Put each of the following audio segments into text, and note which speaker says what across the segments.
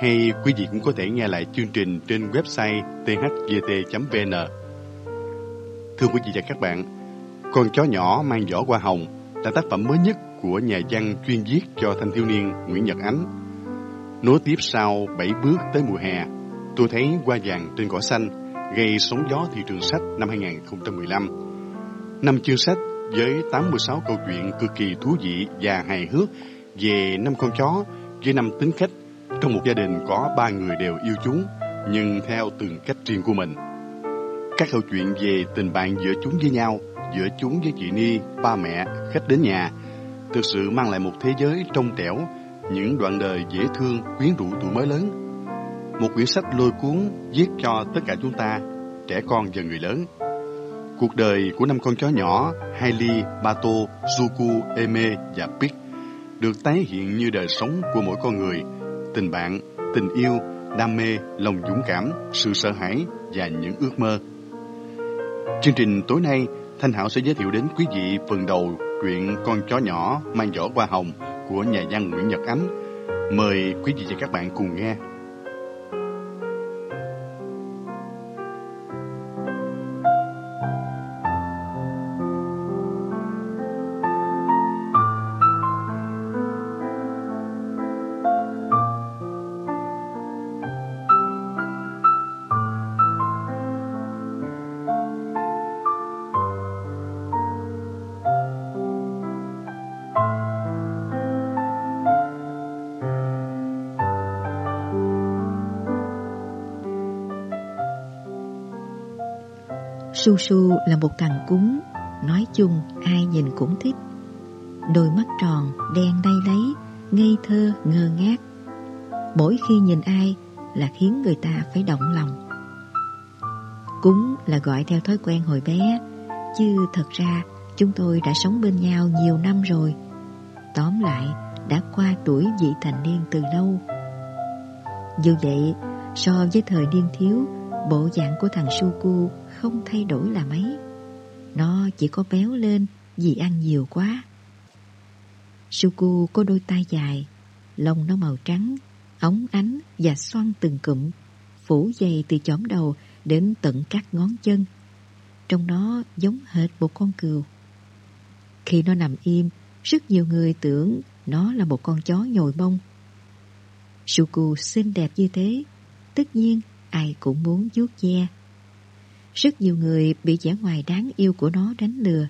Speaker 1: hay quý vị cũng có thể nghe lại chương trình trên website thgt.vn. Thưa quý vị và các bạn, Con chó nhỏ mang vỏ hoa hồng là tác phẩm mới nhất của nhà văn chuyên viết cho thanh thiếu niên Nguyễn Nhật Ánh. Nối tiếp sau bảy bước tới mùa hè, tôi thấy hoa vàng trên cỏ xanh gây sóng gió thị trường sách năm 2015. Năm chương sách với 86 câu chuyện cực kỳ thú vị và hài hước về năm con chó với năm tính cách trong một gia đình có ba người đều yêu chúng, nhưng theo từng cách riêng của mình. Các câu chuyện về tình bạn giữa chúng với nhau, giữa chúng với chị Ni, ba mẹ, khách đến nhà, thực sự mang lại một thế giới trong trẻo, những đoạn đời dễ thương, quyến rũ tuổi mới lớn. Một quyển sách lôi cuốn viết cho tất cả chúng ta, trẻ con và người lớn. Cuộc đời của năm con chó nhỏ Hailey, Bato, Zuku, Eme và Pig được tái hiện như đời sống của mỗi con người tình bạn, tình yêu, đam mê, lòng dũng cảm, sự sợ hãi và những ước mơ. Chương trình tối nay, Thanh Hảo sẽ giới thiệu đến quý vị phần đầu truyện Con chó nhỏ mang vỏ hoa hồng của nhà văn Nguyễn Nhật Ánh. Mời quý vị và các bạn cùng nghe.
Speaker 2: Su Su là một thằng cúng, nói chung ai nhìn cũng thích. Đôi mắt tròn, đen đay lấy, ngây thơ, ngơ ngác. Mỗi khi nhìn ai là khiến người ta phải động lòng. Cúng là gọi theo thói quen hồi bé, chứ thật ra chúng tôi đã sống bên nhau nhiều năm rồi. Tóm lại, đã qua tuổi vị thành niên từ lâu. Dù vậy, so với thời niên thiếu, bộ dạng của thằng Suku không thay đổi là mấy. Nó chỉ có béo lên vì ăn nhiều quá. Suku có đôi tay dài, lông nó màu trắng, ống ánh và xoăn từng cụm, phủ dày từ chỏm đầu đến tận các ngón chân. Trong nó giống hệt một con cừu. Khi nó nằm im, rất nhiều người tưởng nó là một con chó nhồi bông. Suku xinh đẹp như thế, tất nhiên ai cũng muốn vuốt ve. Rất nhiều người bị vẻ ngoài đáng yêu của nó đánh lừa.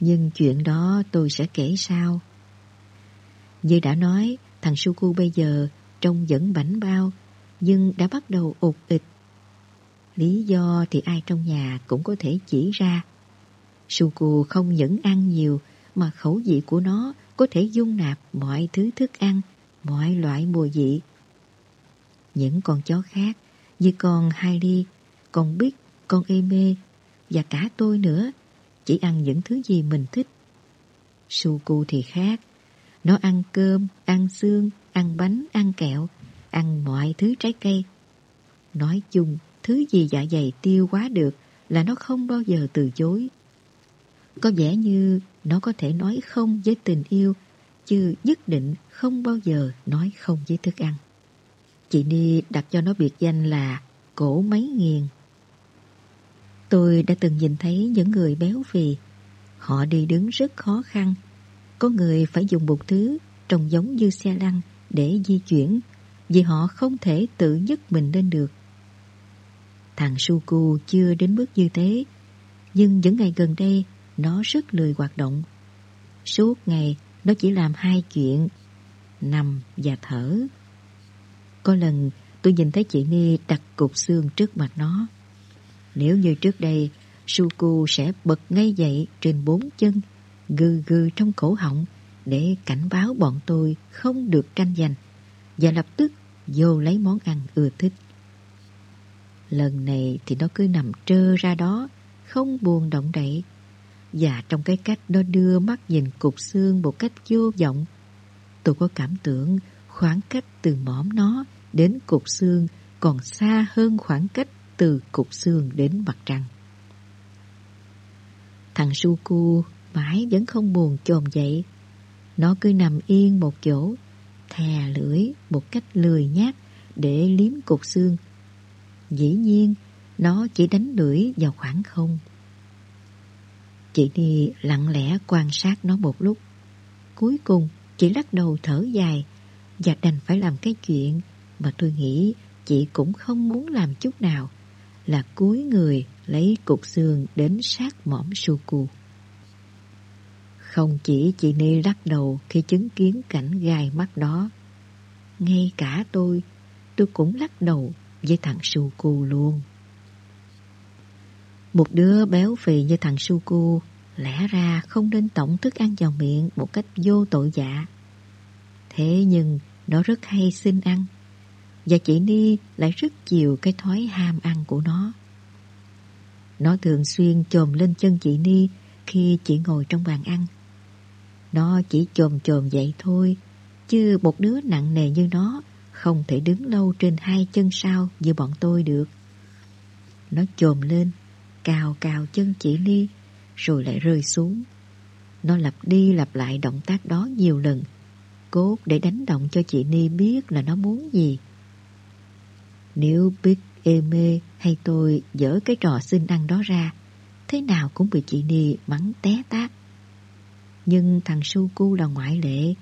Speaker 2: Nhưng chuyện đó tôi sẽ kể sau. Như đã nói, thằng Suku bây giờ trông vẫn bảnh bao, nhưng đã bắt đầu ụt ịch. Lý do thì ai trong nhà cũng có thể chỉ ra. Suku không những ăn nhiều, mà khẩu vị của nó có thể dung nạp mọi thứ thức ăn, mọi loại mùi vị. Những con chó khác như con Hailey, con Big, con Eme và cả tôi nữa chỉ ăn những thứ gì mình thích. Suku thì khác. Nó ăn cơm, ăn xương, ăn bánh, ăn kẹo, ăn mọi thứ trái cây. Nói chung, thứ gì dạ dày tiêu quá được là nó không bao giờ từ chối. Có vẻ như nó có thể nói không với tình yêu, chứ nhất định không bao giờ nói không với thức ăn. Chị Ni đặt cho nó biệt danh là cổ máy nghiền. Tôi đã từng nhìn thấy những người béo phì. Họ đi đứng rất khó khăn. Có người phải dùng một thứ trông giống như xe lăn để di chuyển, vì họ không thể tự nhấc mình lên được. Thằng Suku chưa đến mức như thế, nhưng những ngày gần đây, nó rất lười hoạt động. Suốt ngày, nó chỉ làm hai chuyện, nằm và thở. Có lần, tôi nhìn thấy chị Ni đặt cục xương trước mặt nó. Nếu như trước đây, Suku sẽ bật ngay dậy trên bốn chân, gừ gừ trong cổ họng để cảnh báo bọn tôi không được tranh giành và lập tức vô lấy món ăn ưa thích. Lần này thì nó cứ nằm trơ ra đó, không buồn động đậy. Và trong cái cách nó đưa mắt nhìn cục xương một cách vô vọng, tôi có cảm tưởng khoảng cách từ mõm nó đến cục xương còn xa hơn khoảng cách từ cục xương đến mặt trăng. Thằng Suku mãi vẫn không buồn chồm dậy. Nó cứ nằm yên một chỗ, thè lưỡi một cách lười nhát để liếm cục xương. Dĩ nhiên, nó chỉ đánh lưỡi vào khoảng không. Chị đi lặng lẽ quan sát nó một lúc. Cuối cùng, chị lắc đầu thở dài và đành phải làm cái chuyện mà tôi nghĩ chị cũng không muốn làm chút nào là cúi người lấy cục xương đến sát mỏm Suku. Không chỉ chị Ni lắc đầu khi chứng kiến cảnh gai mắt đó. Ngay cả tôi, tôi cũng lắc đầu với thằng Suku luôn. Một đứa béo phì như thằng Suku lẽ ra không nên tổng thức ăn vào miệng một cách vô tội dạ. Thế nhưng nó rất hay xin ăn và chị Ni lại rất chiều cái thói ham ăn của nó. Nó thường xuyên chồm lên chân chị Ni khi chị ngồi trong bàn ăn. Nó chỉ chồm chồm vậy thôi, chứ một đứa nặng nề như nó không thể đứng lâu trên hai chân sau như bọn tôi được. Nó chồm lên, cào cào chân chị Ni, rồi lại rơi xuống. Nó lặp đi lặp lại động tác đó nhiều lần, cốt để đánh động cho chị Ni biết là nó muốn gì. Nếu Big Eme hay tôi dở cái trò xin ăn đó ra, thế nào cũng bị chị Ni mắng té tát. Nhưng thằng Suku là ngoại lệ.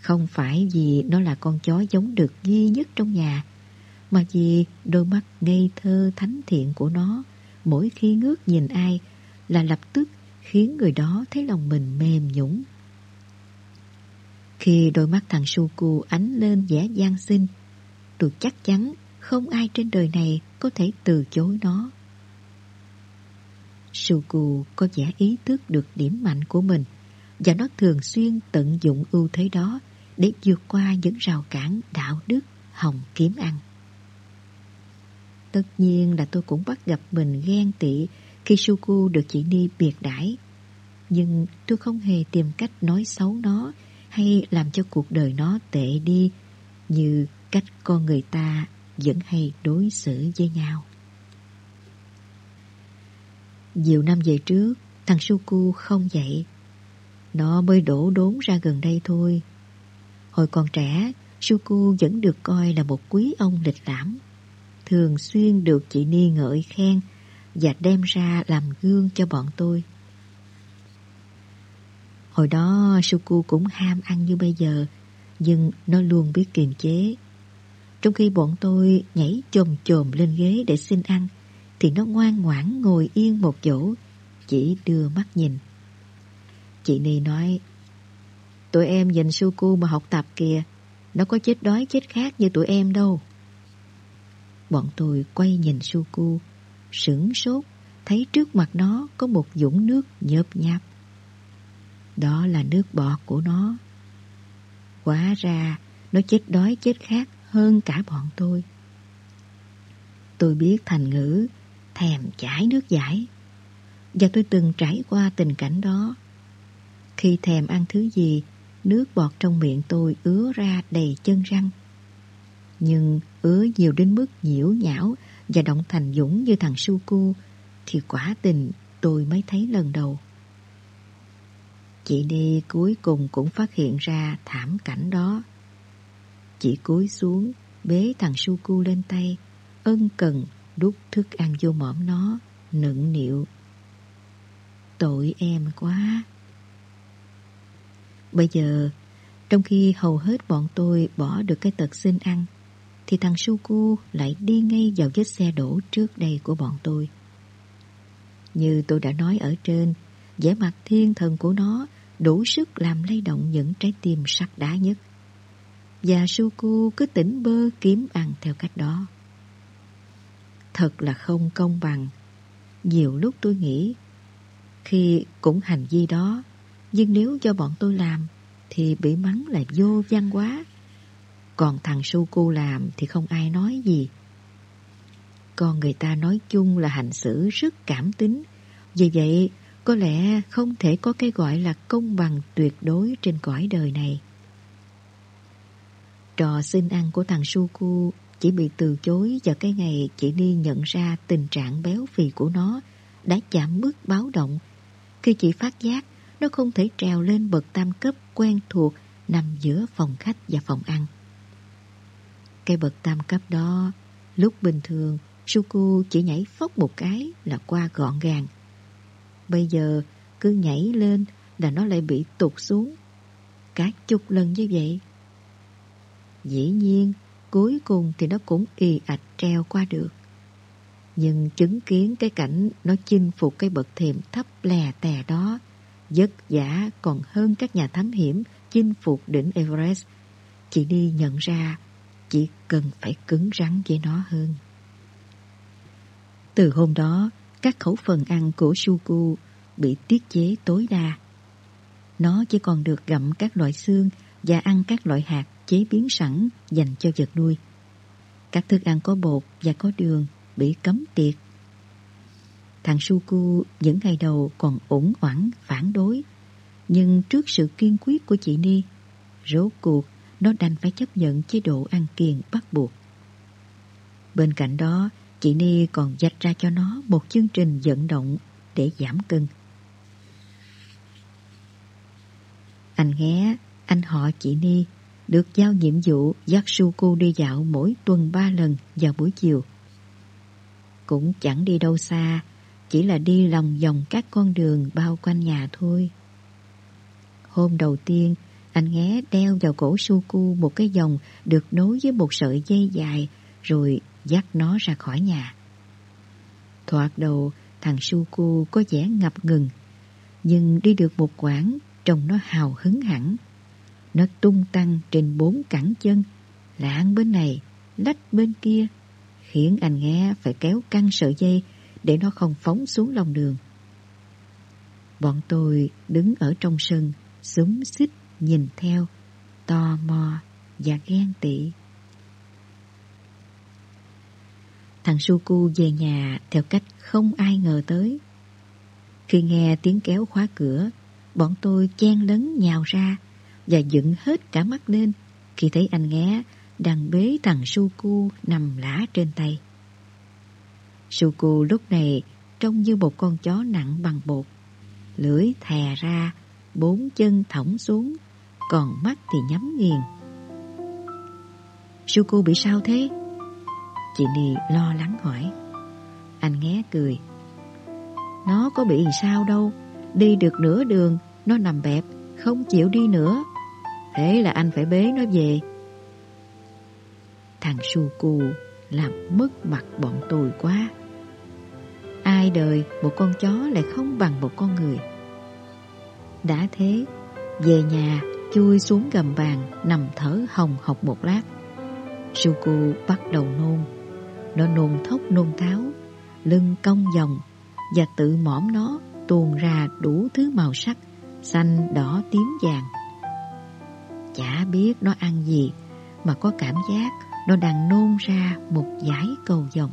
Speaker 2: Không phải vì nó là con chó giống được duy nhất trong nhà, mà vì đôi mắt ngây thơ thánh thiện của nó mỗi khi ngước nhìn ai là lập tức khiến người đó thấy lòng mình mềm nhũng. Khi đôi mắt thằng Suku ánh lên vẻ gian xinh, tôi chắc chắn không ai trên đời này có thể từ chối nó. Suku có vẻ ý thức được điểm mạnh của mình, và nó thường xuyên tận dụng ưu thế đó để vượt qua những rào cản đạo đức, hồng kiếm ăn. Tất nhiên là tôi cũng bắt gặp mình ghen tị khi Suku được chị Ni biệt đãi. Nhưng tôi không hề tìm cách nói xấu nó hay làm cho cuộc đời nó tệ đi như cách con người ta vẫn hay đối xử với nhau. Nhiều năm về trước, thằng Suku không dậy. Nó mới đổ đốn ra gần đây thôi. Hồi còn trẻ, Suku vẫn được coi là một quý ông lịch lãm. Thường xuyên được chị Ni ngợi khen và đem ra làm gương cho bọn tôi. Hồi đó Suku cũng ham ăn như bây giờ, nhưng nó luôn biết kiềm chế. Trong khi bọn tôi nhảy chồm chồm lên ghế để xin ăn, thì nó ngoan ngoãn ngồi yên một chỗ, chỉ đưa mắt nhìn. Chị Ni nói, tụi em nhìn Suku mà học tập kìa, nó có chết đói chết khát như tụi em đâu. Bọn tôi quay nhìn Suku, sửng sốt, thấy trước mặt nó có một dũng nước nhợp nháp. Đó là nước bọt của nó. Quá ra, nó chết đói chết khát hơn cả bọn tôi. Tôi biết thành ngữ thèm chảy nước giải và tôi từng trải qua tình cảnh đó. Khi thèm ăn thứ gì, nước bọt trong miệng tôi ứa ra đầy chân răng. Nhưng ứa nhiều đến mức nhiễu nhão và động thành dũng như thằng Suku thì quả tình tôi mới thấy lần đầu. Chị đi cuối cùng cũng phát hiện ra thảm cảnh đó. Chị cúi xuống, bế thằng Suku lên tay, ân cần đút thức ăn vô mõm nó, nựng nịu. Tội em quá. Bây giờ, trong khi hầu hết bọn tôi bỏ được cái tật xin ăn, thì thằng Suku lại đi ngay vào vết xe đổ trước đây của bọn tôi. Như tôi đã nói ở trên, vẻ mặt thiên thần của nó đủ sức làm lay động những trái tim sắt đá nhất. Và Suku cứ tỉnh bơ kiếm ăn theo cách đó. Thật là không công bằng. Nhiều lúc tôi nghĩ, khi cũng hành vi đó, nhưng nếu cho bọn tôi làm, thì bị mắng là vô văn quá. Còn thằng Suku làm thì không ai nói gì. còn người ta nói chung là hành xử rất cảm tính. Vì vậy, có lẽ không thể có cái gọi là công bằng tuyệt đối trên cõi đời này. Trò xin ăn của thằng Suku chỉ bị từ chối vào cái ngày chị Ni nhận ra tình trạng béo phì của nó đã chạm mức báo động. Khi chị phát giác, nó không thể trèo lên bậc tam cấp quen thuộc nằm giữa phòng khách và phòng ăn. Cái bậc tam cấp đó, lúc bình thường, Suku chỉ nhảy phóc một cái là qua gọn gàng. Bây giờ, cứ nhảy lên là nó lại bị tụt xuống. Cả chục lần như vậy. Dĩ nhiên, cuối cùng thì nó cũng y ạch treo qua được. Nhưng chứng kiến cái cảnh nó chinh phục cái bậc thềm thấp lè tè đó, vất giả còn hơn các nhà thám hiểm chinh phục đỉnh Everest. Chị đi nhận ra chỉ cần phải cứng rắn với nó hơn. Từ hôm đó, các khẩu phần ăn của Suku bị tiết chế tối đa. Nó chỉ còn được gặm các loại xương và ăn các loại hạt chế biến sẵn dành cho vật nuôi. Các thức ăn có bột và có đường bị cấm tiệt. Thằng Suku những ngày đầu còn ủng oản phản đối, nhưng trước sự kiên quyết của chị Ni, rốt cuộc nó đành phải chấp nhận chế độ ăn kiêng bắt buộc. Bên cạnh đó, chị Ni còn dạch ra cho nó một chương trình vận động để giảm cân. Anh ghé, anh họ chị Ni được giao nhiệm vụ dắt Suku đi dạo mỗi tuần ba lần vào buổi chiều. Cũng chẳng đi đâu xa, chỉ là đi lòng vòng các con đường bao quanh nhà thôi. Hôm đầu tiên, anh nghe đeo vào cổ Suku một cái vòng được nối với một sợi dây dài rồi dắt nó ra khỏi nhà. Thoạt đầu, thằng Suku có vẻ ngập ngừng, nhưng đi được một quãng, trông nó hào hứng hẳn. Nó tung tăng trên bốn cẳng chân, lạng bên này, lách bên kia, khiến anh nghe phải kéo căng sợi dây để nó không phóng xuống lòng đường. Bọn tôi đứng ở trong sân, súng xích nhìn theo, tò mò và ghen tị. Thằng Suku về nhà theo cách không ai ngờ tới. Khi nghe tiếng kéo khóa cửa, bọn tôi chen lấn nhào ra và dựng hết cả mắt lên khi thấy anh nghe đang bế thằng Suku nằm lả trên tay. Suku lúc này trông như một con chó nặng bằng bột. Lưỡi thè ra, bốn chân thõng xuống, còn mắt thì nhắm nghiền. Suku bị sao thế? Chị Nì lo lắng hỏi. Anh nghe cười. Nó có bị sao đâu, đi được nửa đường, nó nằm bẹp, không chịu đi nữa. Thế là anh phải bế nó về. Thằng Suku làm mất mặt bọn tôi quá. Ai đời một con chó lại không bằng một con người. Đã thế, về nhà chui xuống gầm bàn nằm thở hồng hộc một lát. Suku bắt đầu nôn. Nó nôn thốc nôn tháo, lưng cong vòng và tự mõm nó tuôn ra đủ thứ màu sắc, xanh, đỏ, tím, vàng. Chả biết nó ăn gì, mà có cảm giác nó đang nôn ra một dải cầu vồng.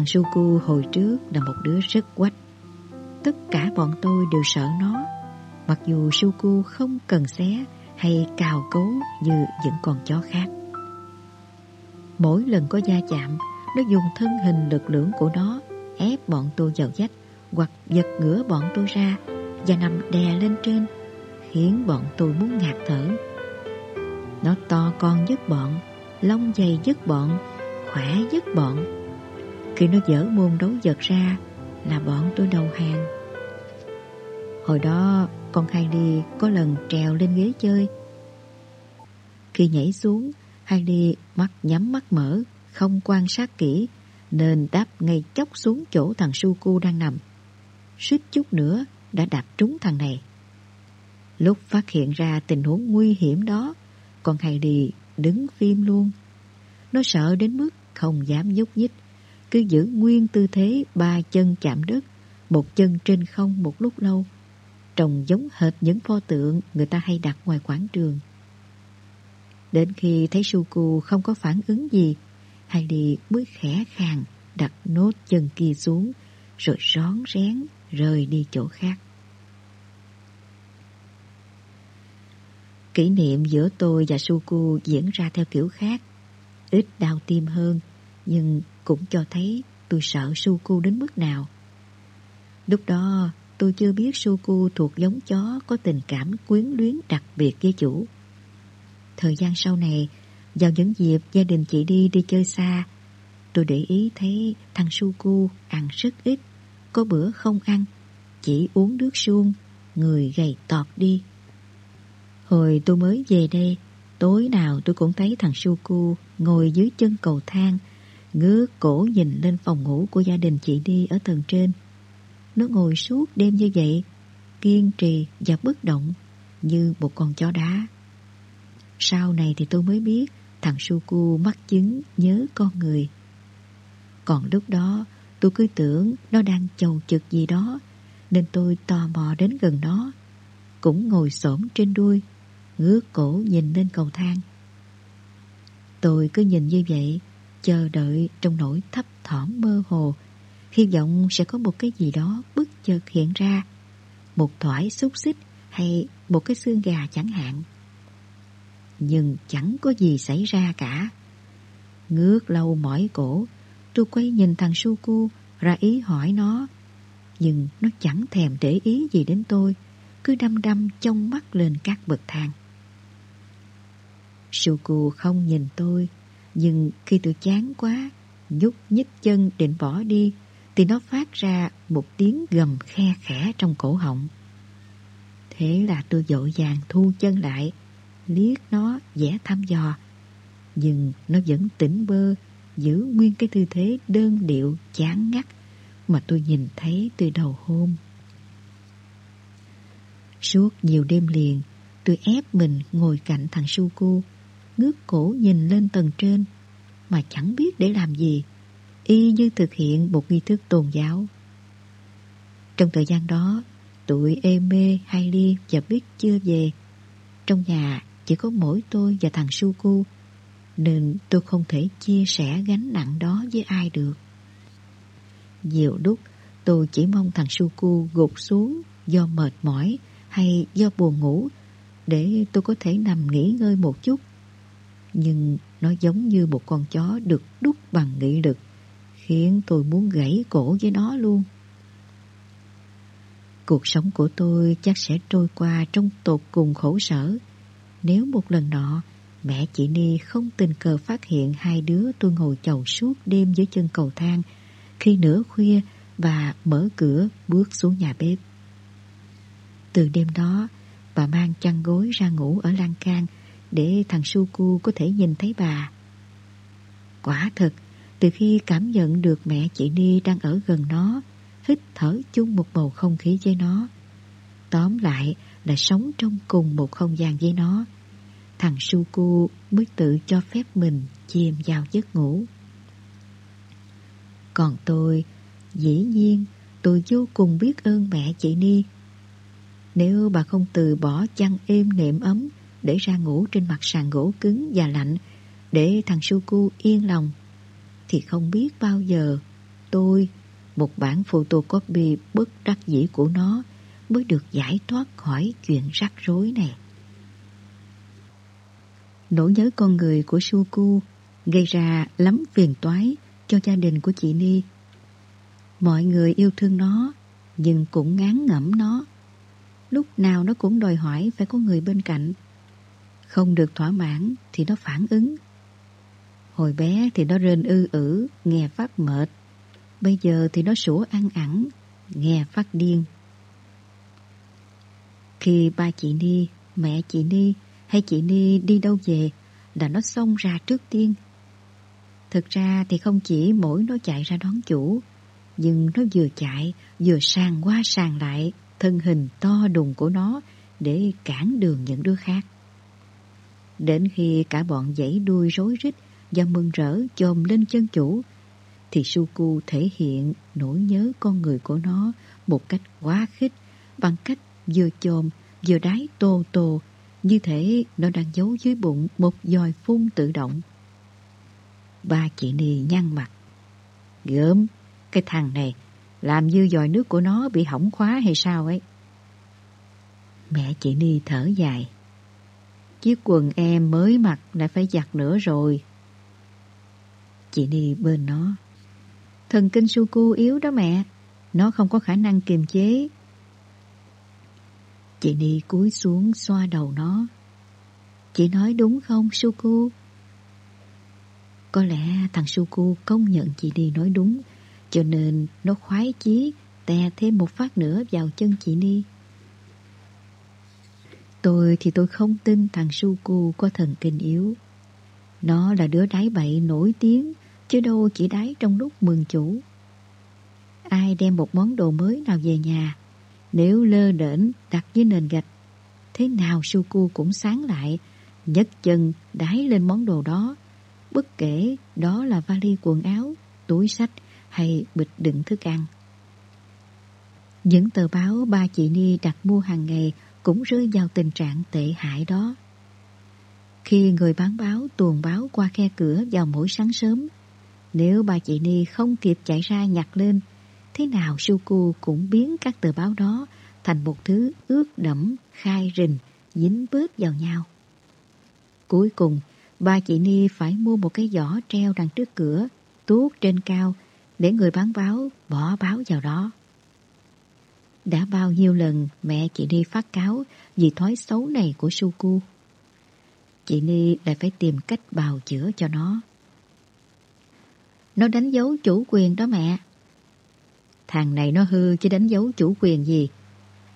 Speaker 2: Thằng Suku hồi trước là một đứa rất quách. Tất cả bọn tôi đều sợ nó, mặc dù Suku không cần xé hay cào cấu như những con chó khác. Mỗi lần có gia chạm, nó dùng thân hình lực lưỡng của nó ép bọn tôi vào dách hoặc giật ngửa bọn tôi ra và nằm đè lên trên, khiến bọn tôi muốn ngạt thở. Nó to con dứt bọn, lông dày dứt bọn, khỏe dứt bọn. Khi nó dở môn đấu vật ra là bọn tôi đầu hàng. Hồi đó con Heidi có lần trèo lên ghế chơi. Khi nhảy xuống, Heidi mắt nhắm mắt mở, không quan sát kỹ, nên đáp ngay chốc xuống chỗ thằng Suku đang nằm. Suýt chút nữa đã đạp trúng thằng này. Lúc phát hiện ra tình huống nguy hiểm đó, con Heidi đứng phim luôn. Nó sợ đến mức không dám nhúc nhích, cứ giữ nguyên tư thế ba chân chạm đất, một chân trên không một lúc lâu. Trông giống hệt những pho tượng người ta hay đặt ngoài quảng trường. Đến khi thấy Suku không có phản ứng gì, Heidi mới khẽ khàng đặt nốt chân kia xuống, rồi rón rén rời đi chỗ khác. Kỷ niệm giữa tôi và Suku diễn ra theo kiểu khác, ít đau tim hơn, nhưng cũng cho thấy tôi sợ Suku đến mức nào. Lúc đó tôi chưa biết Suku thuộc giống chó có tình cảm quyến luyến đặc biệt với chủ. Thời gian sau này, vào những dịp gia đình chị đi đi chơi xa, tôi để ý thấy thằng Suku ăn rất ít, có bữa không ăn, chỉ uống nước suông, người gầy tọt đi. Hồi tôi mới về đây, tối nào tôi cũng thấy thằng Suku ngồi dưới chân cầu thang, ngứa cổ nhìn lên phòng ngủ của gia đình chị đi ở tầng trên. Nó ngồi suốt đêm như vậy, kiên trì và bất động như một con chó đá. Sau này thì tôi mới biết thằng Suku mắc chứng nhớ con người. Còn lúc đó tôi cứ tưởng nó đang chầu chực gì đó nên tôi tò mò đến gần nó. Cũng ngồi xổm trên đuôi, ngước cổ nhìn lên cầu thang. Tôi cứ nhìn như vậy, chờ đợi trong nỗi thấp thỏm mơ hồ, hy vọng sẽ có một cái gì đó bất chợt hiện ra, một thoải xúc xích hay một cái xương gà chẳng hạn. Nhưng chẳng có gì xảy ra cả. Ngước lâu mỏi cổ, tôi quay nhìn thằng Suku ra ý hỏi nó. Nhưng nó chẳng thèm để ý gì đến tôi, cứ đăm đăm trong mắt lên các bậc thang. Suku không nhìn tôi, nhưng khi tôi chán quá, nhúc nhích chân định bỏ đi, thì nó phát ra một tiếng gầm khe khẽ trong cổ họng. Thế là tôi dội vàng thu chân lại, liếc nó vẽ thăm dò. Nhưng nó vẫn tỉnh bơ, giữ nguyên cái tư thế đơn điệu chán ngắt mà tôi nhìn thấy từ đầu hôm. Suốt nhiều đêm liền, tôi ép mình ngồi cạnh thằng Suku, ngước cổ nhìn lên tầng trên, mà chẳng biết để làm gì, y như thực hiện một nghi thức tôn giáo. Trong thời gian đó, tụi Eme, Hailey và biết chưa về. Trong nhà chỉ có mỗi tôi và thằng Suku, nên tôi không thể chia sẻ gánh nặng đó với ai được. Nhiều lúc tôi chỉ mong thằng Suku gục xuống do mệt mỏi hay do buồn ngủ để tôi có thể nằm nghỉ ngơi một chút. Nhưng nó giống như một con chó được đúc bằng nghị lực khiến tôi muốn gãy cổ với nó luôn. Cuộc sống của tôi chắc sẽ trôi qua trong tột cùng khổ sở nếu một lần nọ mẹ chị Ni không tình cờ phát hiện hai đứa tôi ngồi chầu suốt đêm dưới chân cầu thang khi nửa khuya bà mở cửa bước xuống nhà bếp. Từ đêm đó, bà mang chăn gối ra ngủ ở lan can để thằng Suku có thể nhìn thấy bà. Quả thật, từ khi cảm nhận được mẹ chị Ni đang ở gần nó, hít thở chung một bầu không khí với nó. Tóm lại là sống trong cùng một không gian với nó. Thằng Suku mới tự cho phép mình chìm vào giấc ngủ. Còn tôi, dĩ nhiên tôi vô cùng biết ơn mẹ chị Ni. Nếu bà không từ bỏ chăn êm nệm ấm để ra ngủ trên mặt sàn gỗ cứng và lạnh để thằng Suku yên lòng, thì không biết bao giờ tôi, một bản photocopy bất đắc dĩ của nó, mới được giải thoát khỏi chuyện rắc rối này. Nỗi nhớ con người của Suku gây ra lắm phiền toái cho gia đình của chị Ni. Mọi người yêu thương nó, nhưng cũng ngán ngẩm nó. Lúc nào nó cũng đòi hỏi phải có người bên cạnh. Không được thỏa mãn thì nó phản ứng. Hồi bé thì nó rên ư ử, nghe phát mệt. Bây giờ thì nó sủa ăn ẳng, nghe phát điên. Khi ba chị Ni, mẹ chị Ni hay chị Ni đi đâu về là nó xông ra trước tiên. Thực ra thì không chỉ mỗi nó chạy ra đón chủ, nhưng nó vừa chạy vừa sàng qua sàng lại thân hình to đùng của nó để cản đường những đứa khác. Đến khi cả bọn dãy đuôi rối rít và mừng rỡ chồm lên chân chủ, thì Suku thể hiện nỗi nhớ con người của nó một cách quá khích bằng cách vừa chồm vừa đái tô tô như thể nó đang giấu dưới bụng một dòi phun tự động. Ba chị Nì nhăn mặt. Gớm, cái thằng này làm như dòi nước của nó bị hỏng khóa hay sao ấy. Mẹ chị Ni thở dài. Chiếc quần em mới mặc lại phải giặt nữa rồi. Chị đi bên nó. Thần kinh Suku yếu đó mẹ. Nó không có khả năng kiềm chế. Chị đi cúi xuống xoa đầu nó. Chị nói đúng không Suku? Có lẽ thằng Suku công nhận chị đi nói đúng, cho nên nó khoái chí tè thêm một phát nữa vào chân chị Ni. Tôi thì tôi không tin thằng Suku có thần kinh yếu. Nó là đứa đái bậy nổi tiếng, chứ đâu chỉ đái trong lúc mừng chủ. Ai đem một món đồ mới nào về nhà, nếu lơ đễnh đặt dưới nền gạch, thế nào Suku cũng sáng lại, nhấc chân đái lên món đồ đó, bất kể đó là vali quần áo, túi sách hay bịch đựng thức ăn. Những tờ báo ba chị Ni đặt mua hàng ngày cũng rơi vào tình trạng tệ hại đó. Khi người bán báo tuồn báo qua khe cửa vào mỗi sáng sớm, nếu bà chị Ni không kịp chạy ra nhặt lên, thế nào Suku cũng biến các tờ báo đó thành một thứ ướt đẫm, khai rình, dính bớt vào nhau. Cuối cùng, bà chị Ni phải mua một cái giỏ treo đằng trước cửa, tuốt trên cao, để người bán báo bỏ báo vào đó. Đã bao nhiêu lần mẹ chị Ni phát cáo vì thói xấu này của Suku. Chị Ni lại phải tìm cách bào chữa cho nó. Nó đánh dấu chủ quyền đó mẹ. Thằng này nó hư chứ đánh dấu chủ quyền gì.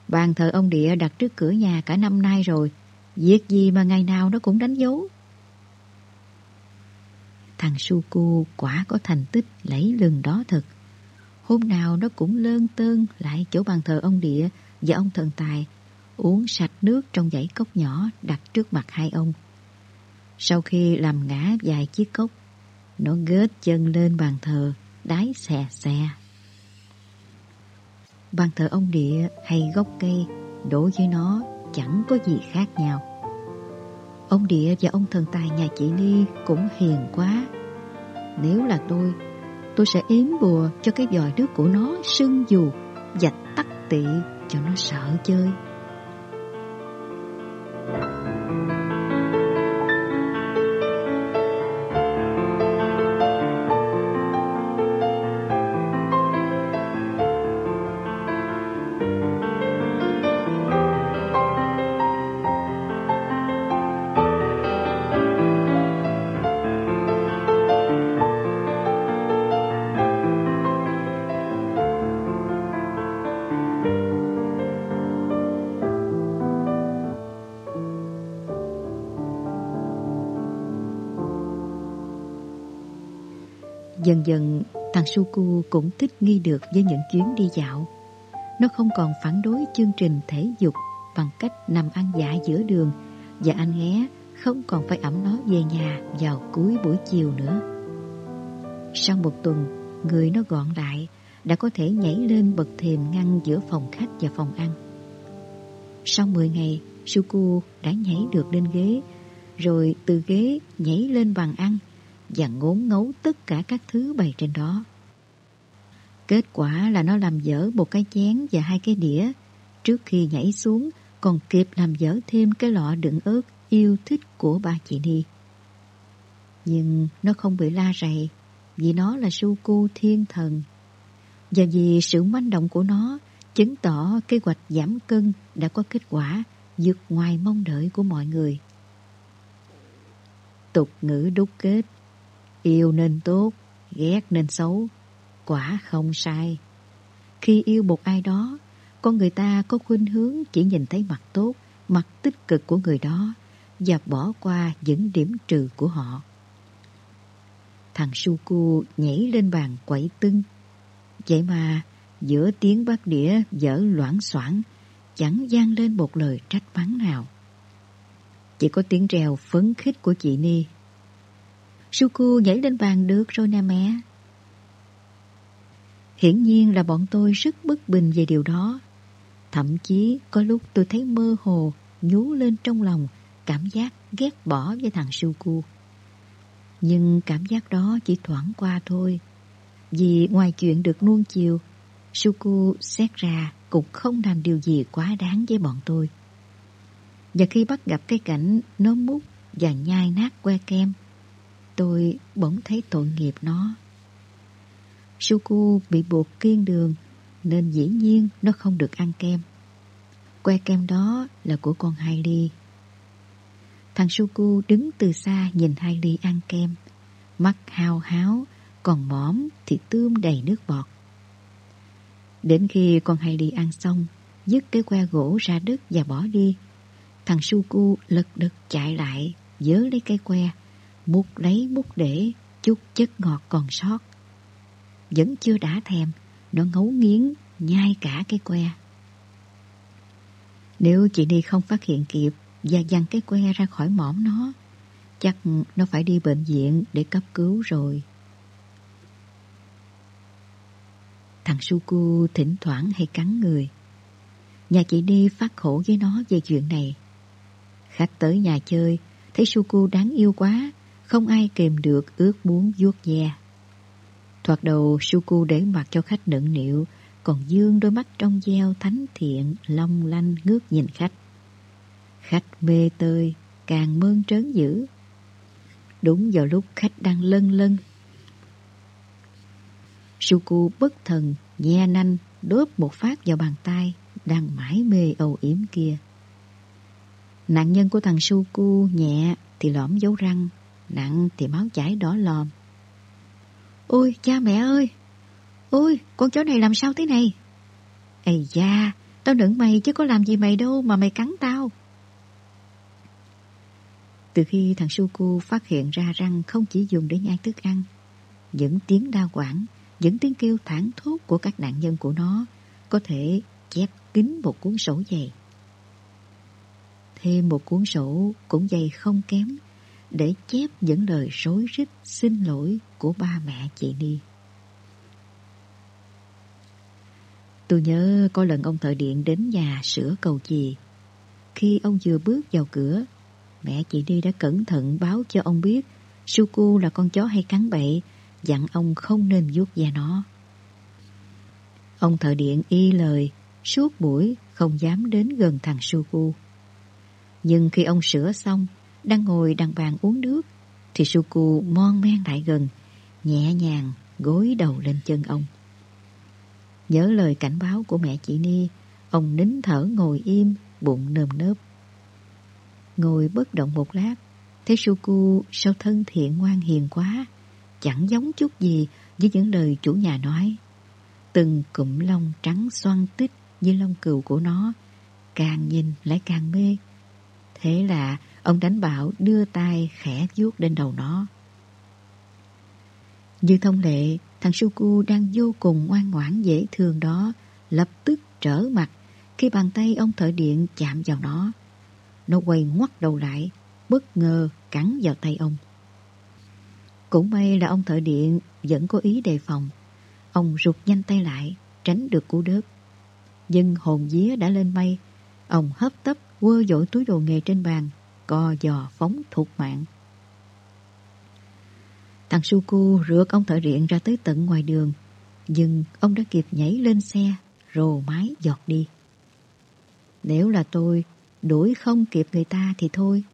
Speaker 2: Bàn thờ ông địa đặt trước cửa nhà cả năm nay rồi. Việc gì mà ngày nào nó cũng đánh dấu. Thằng Suku quả có thành tích lấy lừng đó thật. Hôm nào nó cũng lơn tơn lại chỗ bàn thờ ông địa và ông thần tài, uống sạch nước trong dãy cốc nhỏ đặt trước mặt hai ông. Sau khi làm ngã vài chiếc cốc, nó gớt chân lên bàn thờ, đái xè xè. Bàn thờ ông địa hay gốc cây, đối với nó chẳng có gì khác nhau. Ông địa và ông thần tài nhà chị Ly cũng hiền quá. Nếu là tôi, Tôi sẽ ếm bùa cho cái vòi nước của nó sưng dù, dạch tắt tị, cho nó sợ chơi. Dần dần thằng Suku cũng thích nghi được với những chuyến đi dạo. Nó không còn phản đối chương trình thể dục bằng cách nằm ăn dạ giữa đường và anh nghé không còn phải ẩm nó về nhà vào cuối buổi chiều nữa. Sau một tuần, người nó gọn lại đã có thể nhảy lên bậc thềm ngăn giữa phòng khách và phòng ăn. Sau 10 ngày, Suku đã nhảy được lên ghế, rồi từ ghế nhảy lên bàn ăn và ngốn ngấu tất cả các thứ bày trên đó. Kết quả là nó làm dở một cái chén và hai cái đĩa. Trước khi nhảy xuống, còn kịp làm dở thêm cái lọ đựng ớt yêu thích của ba chị Ni. Nhưng nó không bị la rầy vì nó là Suku thiên thần. Và vì sự manh động của nó chứng tỏ kế hoạch giảm cân đã có kết quả vượt ngoài mong đợi của mọi người. Tục ngữ đúc kết Yêu nên tốt, ghét nên xấu, quả không sai. Khi yêu một ai đó, con người ta có khuynh hướng chỉ nhìn thấy mặt tốt, mặt tích cực của người đó và bỏ qua những điểm trừ của họ. Thằng Suku nhảy lên bàn quậy tưng. Vậy mà giữa tiếng bát đĩa dở loãng xoảng chẳng gian lên một lời trách mắng nào. Chỉ có tiếng rèo phấn khích của chị Ni. Suku nhảy lên bàn được rồi nè mẹ. Hiển nhiên là bọn tôi rất bất bình về điều đó. Thậm chí có lúc tôi thấy mơ hồ nhú lên trong lòng cảm giác ghét bỏ với thằng Suku. Nhưng cảm giác đó chỉ thoảng qua thôi. Vì ngoài chuyện được nuông chiều, Suku xét ra cũng không làm điều gì quá đáng với bọn tôi. Và khi bắt gặp cái cảnh nó mút và nhai nát que kem, tôi bỗng thấy tội nghiệp nó. Suku bị buộc kiên đường nên dĩ nhiên nó không được ăn kem. Que kem đó là của con Hailey. Thằng Suku đứng từ xa nhìn Hailey ăn kem. Mắt hao háo, còn mõm thì tươm đầy nước bọt. Đến khi con Hailey ăn xong, dứt cái que gỗ ra đất và bỏ đi. Thằng Suku lật đật chạy lại, dớ lấy cái que, múc lấy múc để, chút chất ngọt còn sót. Vẫn chưa đã thèm, nó ngấu nghiến, nhai cả cái que. Nếu chị đi không phát hiện kịp và dằn cái que ra khỏi mõm nó, chắc nó phải đi bệnh viện để cấp cứu rồi. Thằng Suku thỉnh thoảng hay cắn người. Nhà chị đi phát khổ với nó về chuyện này. Khách tới nhà chơi, thấy Suku đáng yêu quá, không ai kềm được ước muốn vuốt ve. Thoạt đầu Suku để mặt cho khách nựng nịu, còn dương đôi mắt trong veo thánh thiện, long lanh ngước nhìn khách. Khách mê tơi, càng mơn trớn dữ. Đúng vào lúc khách đang lân lân. Suku bất thần, nhe nanh, đớp một phát vào bàn tay, đang mãi mê âu yếm kia. Nạn nhân của thằng Suku nhẹ thì lõm dấu răng, nặng thì máu chảy đỏ lòm. Ôi cha mẹ ơi, Ôi, con chó này làm sao thế này? Ây da, tao nựng mày chứ có làm gì mày đâu mà mày cắn tao. Từ khi thằng Suku phát hiện ra răng không chỉ dùng để nhai thức ăn, những tiếng đa quảng, những tiếng kêu thảng thốt của các nạn nhân của nó có thể chép kín một cuốn sổ dày. Thêm một cuốn sổ cũng dày không kém để chép những lời rối rít xin lỗi của ba mẹ chị Ni. Tôi nhớ có lần ông thợ điện đến nhà sửa cầu chì. Khi ông vừa bước vào cửa, mẹ chị Ni đã cẩn thận báo cho ông biết Suku là con chó hay cắn bậy, dặn ông không nên vuốt da nó. Ông thợ điện y lời, suốt buổi không dám đến gần thằng Suku. Nhưng khi ông sửa xong, đang ngồi đằng bàn uống nước, thì Suku mon men lại gần, nhẹ nhàng gối đầu lên chân ông. Nhớ lời cảnh báo của mẹ chị Ni, ông nín thở ngồi im, bụng nơm nớp. Ngồi bất động một lát, thấy Suku sao thân thiện ngoan hiền quá, chẳng giống chút gì với những lời chủ nhà nói. Từng cụm lông trắng xoăn tích như lông cừu của nó, càng nhìn lại càng mê. Thế là ông đánh bảo đưa tay khẽ vuốt lên đầu nó. Như thông lệ, thằng Suku đang vô cùng ngoan ngoãn dễ thương đó, lập tức trở mặt khi bàn tay ông thợ điện chạm vào nó. Nó quay ngoắt đầu lại, bất ngờ cắn vào tay ông. Cũng may là ông thợ điện vẫn có ý đề phòng. Ông rụt nhanh tay lại, tránh được cú đớp. Nhưng hồn vía đã lên mây. Ông hấp tấp quơ dội túi đồ nghề trên bàn, co giò phóng thuộc mạng. Thằng Suku rượt ông thợ điện ra tới tận ngoài đường, nhưng ông đã kịp nhảy lên xe, rồ mái giọt đi. Nếu là tôi, đuổi không kịp người ta thì thôi.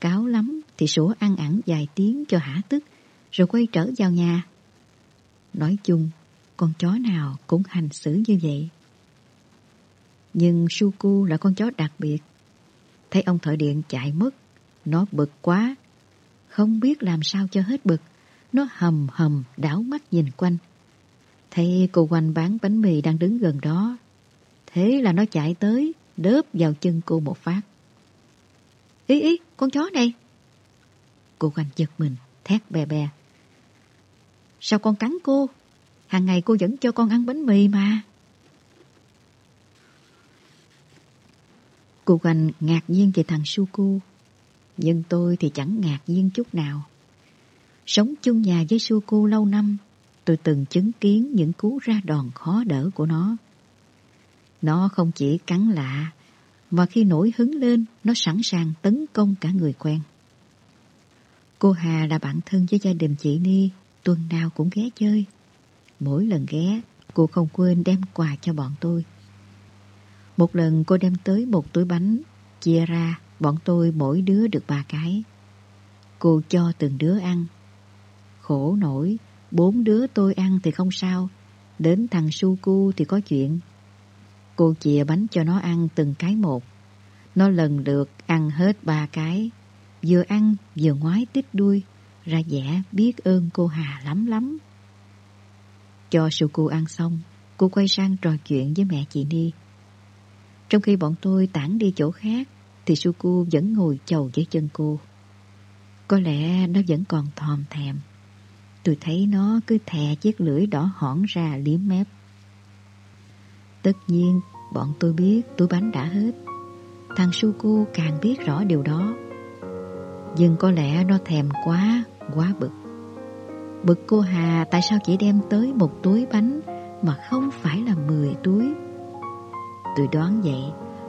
Speaker 2: Cáo lắm, thì sủa ăn ẳng vài tiếng cho hả tức, rồi quay trở vào nhà. Nói chung, con chó nào cũng hành xử như vậy. Nhưng Suku là con chó đặc biệt. Thấy ông thợ điện chạy mất, nó bực quá. Không biết làm sao cho hết bực. Nó hầm hầm đảo mắt nhìn quanh. Thấy cô quanh bán bánh mì đang đứng gần đó. Thế là nó chạy tới, đớp vào chân cô một phát. Ý ý, con chó này. Cô quanh giật mình, thét bè bè. Sao con cắn cô? Hàng ngày cô vẫn cho con ăn bánh mì mà. Cô Hoành ngạc nhiên về thằng Suku. Nhưng tôi thì chẳng ngạc nhiên chút nào. Sống chung nhà với Suku lâu năm, tôi từng chứng kiến những cú ra đòn khó đỡ của nó. Nó không chỉ cắn lạ, mà khi nổi hứng lên, nó sẵn sàng tấn công cả người quen. Cô Hà là bạn thân với gia đình chị Ni, tuần nào cũng ghé chơi. Mỗi lần ghé, cô không quên đem quà cho bọn tôi. Một lần cô đem tới một túi bánh, chia ra, bọn tôi mỗi đứa được ba cái. Cô cho từng đứa ăn. Khổ nổi, bốn đứa tôi ăn thì không sao, đến thằng Suku thì có chuyện. Cô chìa bánh cho nó ăn từng cái một. Nó lần được ăn hết ba cái, vừa ăn vừa ngoái tít đuôi, ra vẻ biết ơn cô Hà lắm lắm. Cho Suku ăn xong, cô quay sang trò chuyện với mẹ chị Ni. Trong khi bọn tôi tản đi chỗ khác, thì Suku vẫn ngồi chầu dưới chân cô. Có lẽ nó vẫn còn thòm thèm. Tôi thấy nó cứ thè chiếc lưỡi đỏ hỏn ra liếm mép. Tất nhiên, bọn tôi biết túi bánh đã hết. Thằng Suku càng biết rõ điều đó. Nhưng có lẽ nó thèm quá, quá bực. Bực cô Hà tại sao chỉ đem tới một túi bánh mà không phải là 10 túi. Tôi đoán vậy,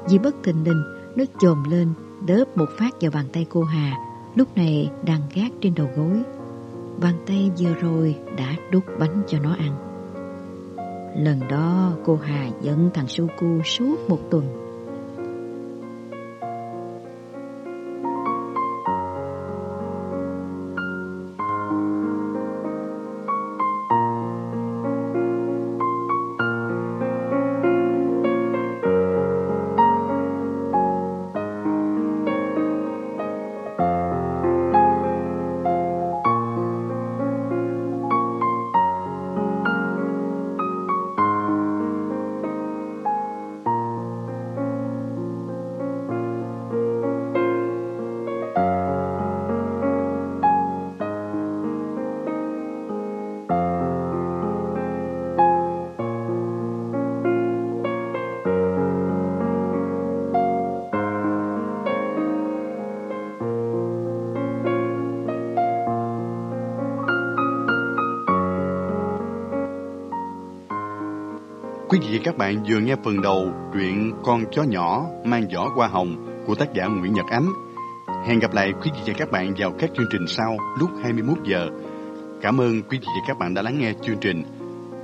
Speaker 2: vì bất thình lình nó chồm lên đớp một phát vào bàn tay cô Hà lúc này đang gác trên đầu gối. Bàn tay vừa rồi đã đút bánh cho nó ăn. Lần đó cô Hà giận thằng Suku suốt một tuần.
Speaker 1: Quý vị và các bạn vừa nghe phần đầu truyện Con chó nhỏ mang giỏ hoa hồng của tác giả Nguyễn Nhật Ánh. Hẹn gặp lại quý vị và các bạn vào các chương trình sau lúc 21 giờ. Cảm ơn quý vị và các bạn đã lắng nghe chương trình.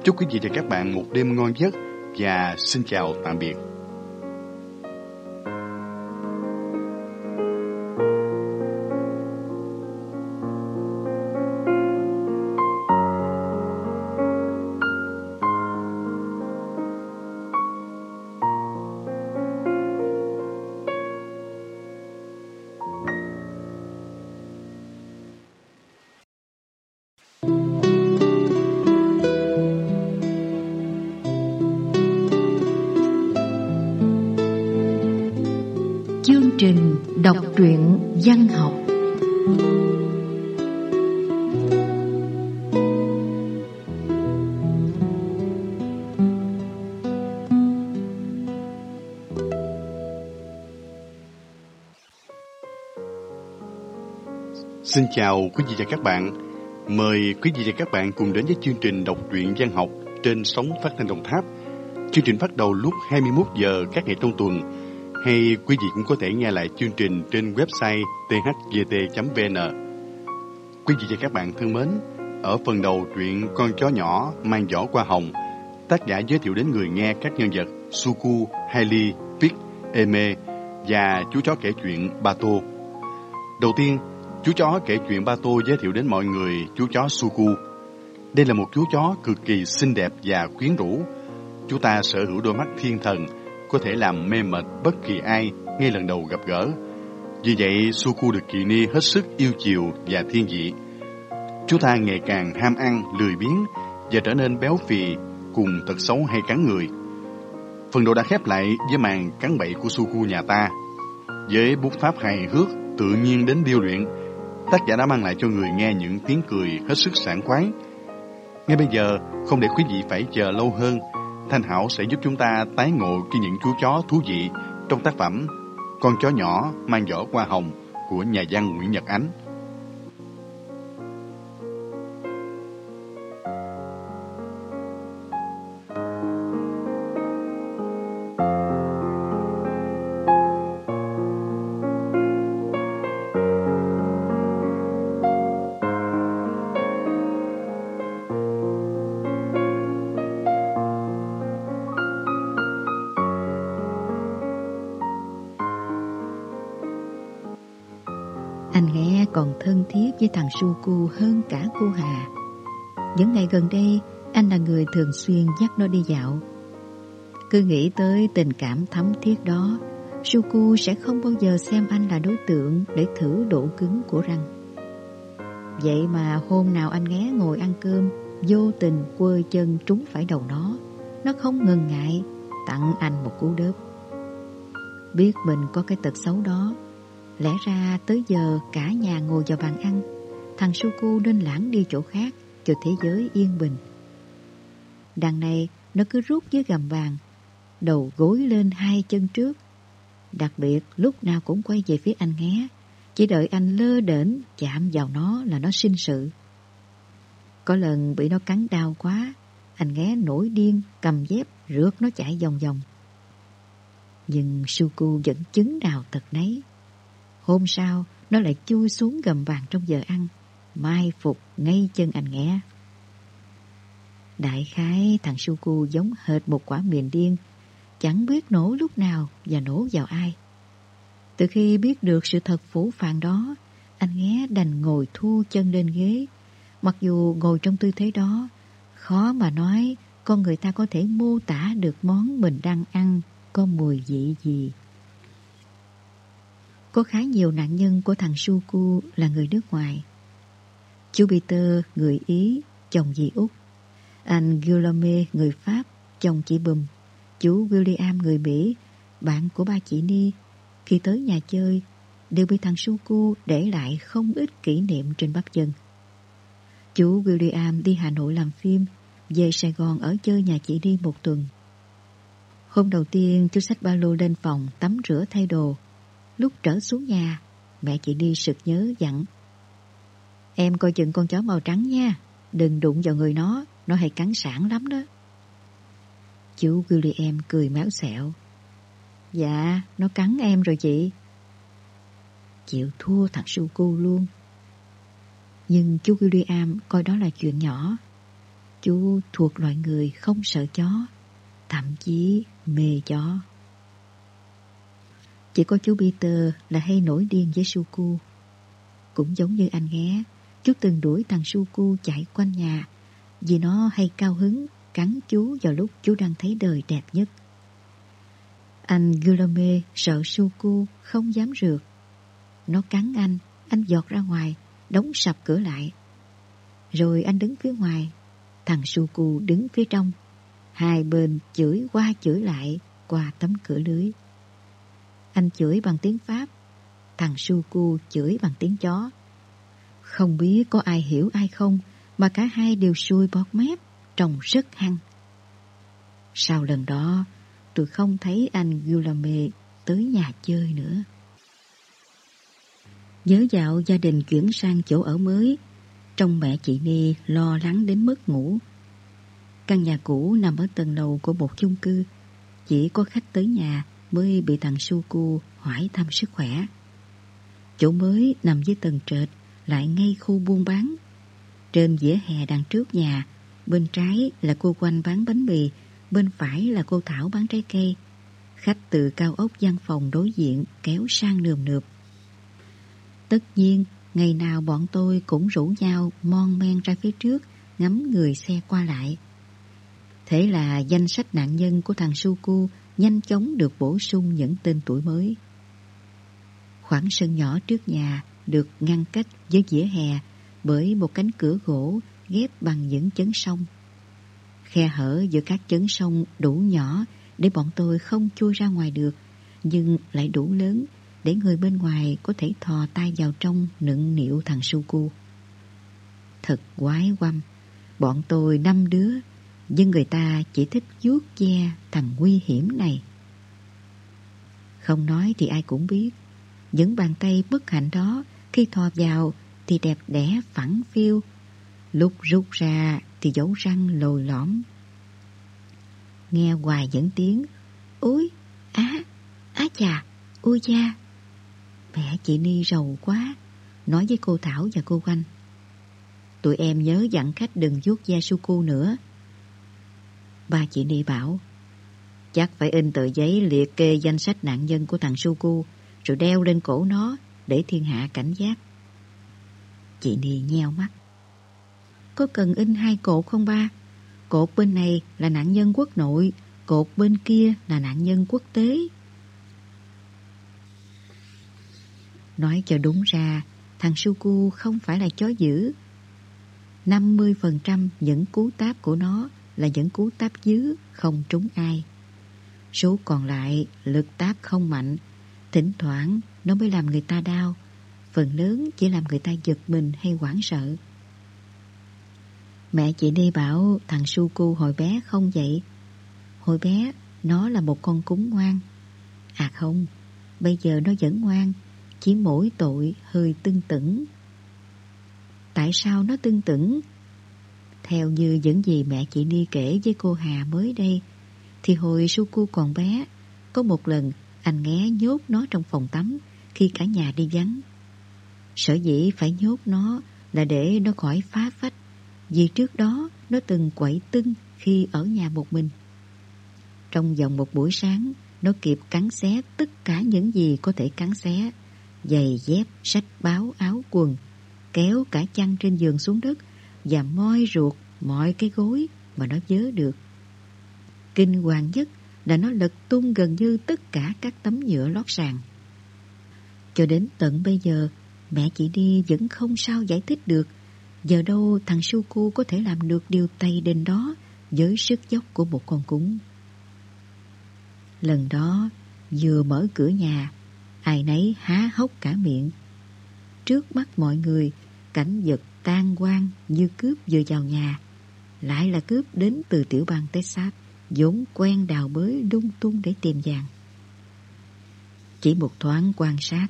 Speaker 1: Chúc quý vị và các bạn một đêm ngon giấc và xin chào tạm biệt. Xin chào quý vị và các bạn. Mời quý vị và các bạn cùng đến với chương trình đọc truyện văn học trên sóng phát thanh Đồng Tháp. Chương trình bắt đầu lúc 21 giờ các ngày trong tuần. Hay quý vị cũng có thể nghe lại chương trình trên website thgt.vn. Quý vị và các bạn thân mến, ở phần đầu truyện Con chó nhỏ mang giỏ qua hồng, tác giả giới thiệu đến người nghe các nhân vật Suku, Hailey, Vic, Eme và chú chó kể chuyện Bato. Đầu tiên, Chú chó kể chuyện ba tôi giới thiệu đến mọi người chú chó Suku. Đây là một chú chó cực kỳ xinh đẹp và quyến rũ. Chú ta sở hữu đôi mắt thiên thần, có thể làm mê mệt bất kỳ ai ngay lần đầu gặp gỡ. Vì vậy, Suku được Kỳ Ni hết sức yêu chiều và thiên vị. Chú ta ngày càng ham ăn, lười biếng và trở nên béo phì cùng tật xấu hay cắn người. Phần đồ đã khép lại với màn cắn bậy của Suku nhà ta. Với bút pháp hài hước, tự nhiên đến điêu luyện, tác giả đã mang lại cho người nghe những tiếng cười hết sức sảng khoái. Ngay bây giờ, không để quý vị phải chờ lâu hơn, Thanh Hảo sẽ giúp chúng ta tái ngộ khi những chú chó thú vị trong tác phẩm Con chó nhỏ mang vỏ hoa hồng của nhà văn Nguyễn Nhật Ánh.
Speaker 2: Thiết Suku hơn cả cô Hà. Những ngày gần đây, anh là người thường xuyên dắt nó đi dạo. Cứ nghĩ tới tình cảm thắm thiết đó, Suku sẽ không bao giờ xem anh là đối tượng để thử độ cứng của răng. Vậy mà hôm nào anh ghé ngồi ăn cơm, vô tình quơ chân trúng phải đầu nó, nó không ngần ngại tặng anh một cú đớp. Biết mình có cái tật xấu đó, Lẽ ra tới giờ cả nhà ngồi vào bàn ăn Thằng Suku nên lãng đi chỗ khác Cho thế giới yên bình. Đằng này nó cứ rút dưới gầm bàn Đầu gối lên hai chân trước. Đặc biệt lúc nào cũng quay về phía anh nghe Chỉ đợi anh lơ đễnh chạm vào nó là nó sinh sự. Có lần bị nó cắn đau quá Anh nghe nổi điên cầm dép rượt nó chạy vòng vòng. Nhưng Suku vẫn chứng đào thật nấy. Hôm sau, nó lại chui xuống gầm bàn trong giờ ăn, mai phục ngay chân anh nghe. Đại khái thằng Suku giống hệt một quả miền điên, chẳng biết nổ lúc nào và nổ vào ai. Từ khi biết được sự thật phủ phàng đó, anh nghe đành ngồi thu chân lên ghế. Mặc dù ngồi trong tư thế đó, khó mà nói con người ta có thể mô tả được món mình đang ăn có mùi vị gì. Có khá nhiều nạn nhân của thằng Suku là người nước ngoài. Chú Peter, người Ý, chồng dì Úc. Anh Guillaume, người Pháp, chồng chị Bùm. Chú William, người Mỹ, bạn của ba chị Ni. Khi tới nhà chơi, đều bị thằng Suku để lại không ít kỷ niệm trên bắp chân. Chú William đi Hà Nội làm phim, về Sài Gòn ở chơi nhà chị đi một tuần. Hôm đầu tiên chú xách ba lô lên phòng tắm rửa thay đồ Lúc trở xuống nhà, mẹ chị đi sực nhớ dặn. Em coi chừng con chó màu trắng nha, đừng đụng vào người nó, nó hay cắn sản lắm đó. Chú William cười máu xẹo. Dạ, nó cắn em rồi chị. Chịu thua thằng Suku luôn. Nhưng chú William coi đó là chuyện nhỏ. Chú thuộc loại người không sợ chó, thậm chí mê chó. Chỉ có chú Peter là hay nổi điên với Suku. Cũng giống như anh ghé, chú từng đuổi thằng Suku chạy quanh nhà vì nó hay cao hứng cắn chú vào lúc chú đang thấy đời đẹp nhất. Anh Gulome sợ Suku không dám rượt. Nó cắn anh, anh giọt ra ngoài, đóng sập cửa lại. Rồi anh đứng phía ngoài, thằng Suku đứng phía trong. Hai bên chửi qua chửi lại qua tấm cửa lưới. Anh chửi bằng tiếng Pháp, thằng Suku chửi bằng tiếng chó. Không biết có ai hiểu ai không, mà cả hai đều sôi bọt mép, trông rất hăng. Sau lần đó, tôi không thấy anh Guillaume tới nhà chơi nữa. Nhớ dạo gia đình chuyển sang chỗ ở mới, trong mẹ chị Ni lo lắng đến mất ngủ. Căn nhà cũ nằm ở tầng lầu của một chung cư, chỉ có khách tới nhà mới bị thằng Suku hỏi thăm sức khỏe. Chỗ mới nằm dưới tầng trệt, lại ngay khu buôn bán. Trên vỉa hè đằng trước nhà, bên trái là cô quanh bán bánh mì, bên phải là cô Thảo bán trái cây. Khách từ cao ốc văn phòng đối diện kéo sang nườm nượp. Tất nhiên, Ngày nào bọn tôi cũng rủ nhau mon men ra phía trước ngắm người xe qua lại. Thế là danh sách nạn nhân của thằng Suku nhanh chóng được bổ sung những tên tuổi mới. Khoảng sân nhỏ trước nhà được ngăn cách với vỉa hè bởi một cánh cửa gỗ ghép bằng những chấn sông. Khe hở giữa các chấn sông đủ nhỏ để bọn tôi không chui ra ngoài được, nhưng lại đủ lớn để người bên ngoài có thể thò tay vào trong nựng nịu thằng Suku. Thật quái quăm, bọn tôi năm đứa, nhưng người ta chỉ thích vuốt ve thằng nguy hiểm này. Không nói thì ai cũng biết, những bàn tay bất hạnh đó khi thò vào thì đẹp đẽ phẳng phiêu, lúc rút ra thì dấu răng lồi lõm. Nghe hoài dẫn tiếng, úi, á, á chà, ui cha. Mẹ chị Ni rầu quá, nói với cô Thảo và cô Quanh. Tụi em nhớ dặn khách đừng vuốt da Suku nữa. Ba chị Ni bảo, chắc phải in tờ giấy liệt kê danh sách nạn nhân của thằng Suku, rồi đeo lên cổ nó để thiên hạ cảnh giác. Chị Ni nheo mắt. Có cần in hai cột không ba? Cột bên này là nạn nhân quốc nội, cột bên kia là nạn nhân quốc tế. Nói cho đúng ra, thằng Suku không phải là chó dữ. 50% những cú táp của nó là những cú táp dứ không trúng ai. Số còn lại lực táp không mạnh, thỉnh thoảng nó mới làm người ta đau, phần lớn chỉ làm người ta giật mình hay hoảng sợ. Mẹ chị đi bảo thằng Suku hồi bé không vậy. Hồi bé nó là một con cúng ngoan. À không, bây giờ nó vẫn ngoan, chỉ mỗi tội hơi tưng tửng. Tại sao nó tưng tửng? Theo như những gì mẹ chị Ni kể với cô Hà mới đây, thì hồi Suku còn bé, có một lần anh nghe nhốt nó trong phòng tắm khi cả nhà đi vắng. Sở dĩ phải nhốt nó là để nó khỏi phá phách, vì trước đó nó từng quậy tưng khi ở nhà một mình. Trong vòng một buổi sáng, nó kịp cắn xé tất cả những gì có thể cắn xé. Giày dép, sách báo, áo quần, kéo cả chăn trên giường xuống đất và moi ruột mọi cái gối mà nó nhớ được. Kinh hoàng nhất là nó lật tung gần như tất cả các tấm nhựa lót sàn. Cho đến tận bây giờ, mẹ chị đi vẫn không sao giải thích được giờ đâu thằng Suku có thể làm được điều tay đến đó với sức dốc của một con cúng. Lần đó, vừa mở cửa nhà, ai nấy há hốc cả miệng. Trước mắt mọi người, cảnh vật tan quang như cướp vừa vào nhà. Lại là cướp đến từ tiểu bang Texas, vốn quen đào bới lung tung để tìm vàng. Chỉ một thoáng quan sát,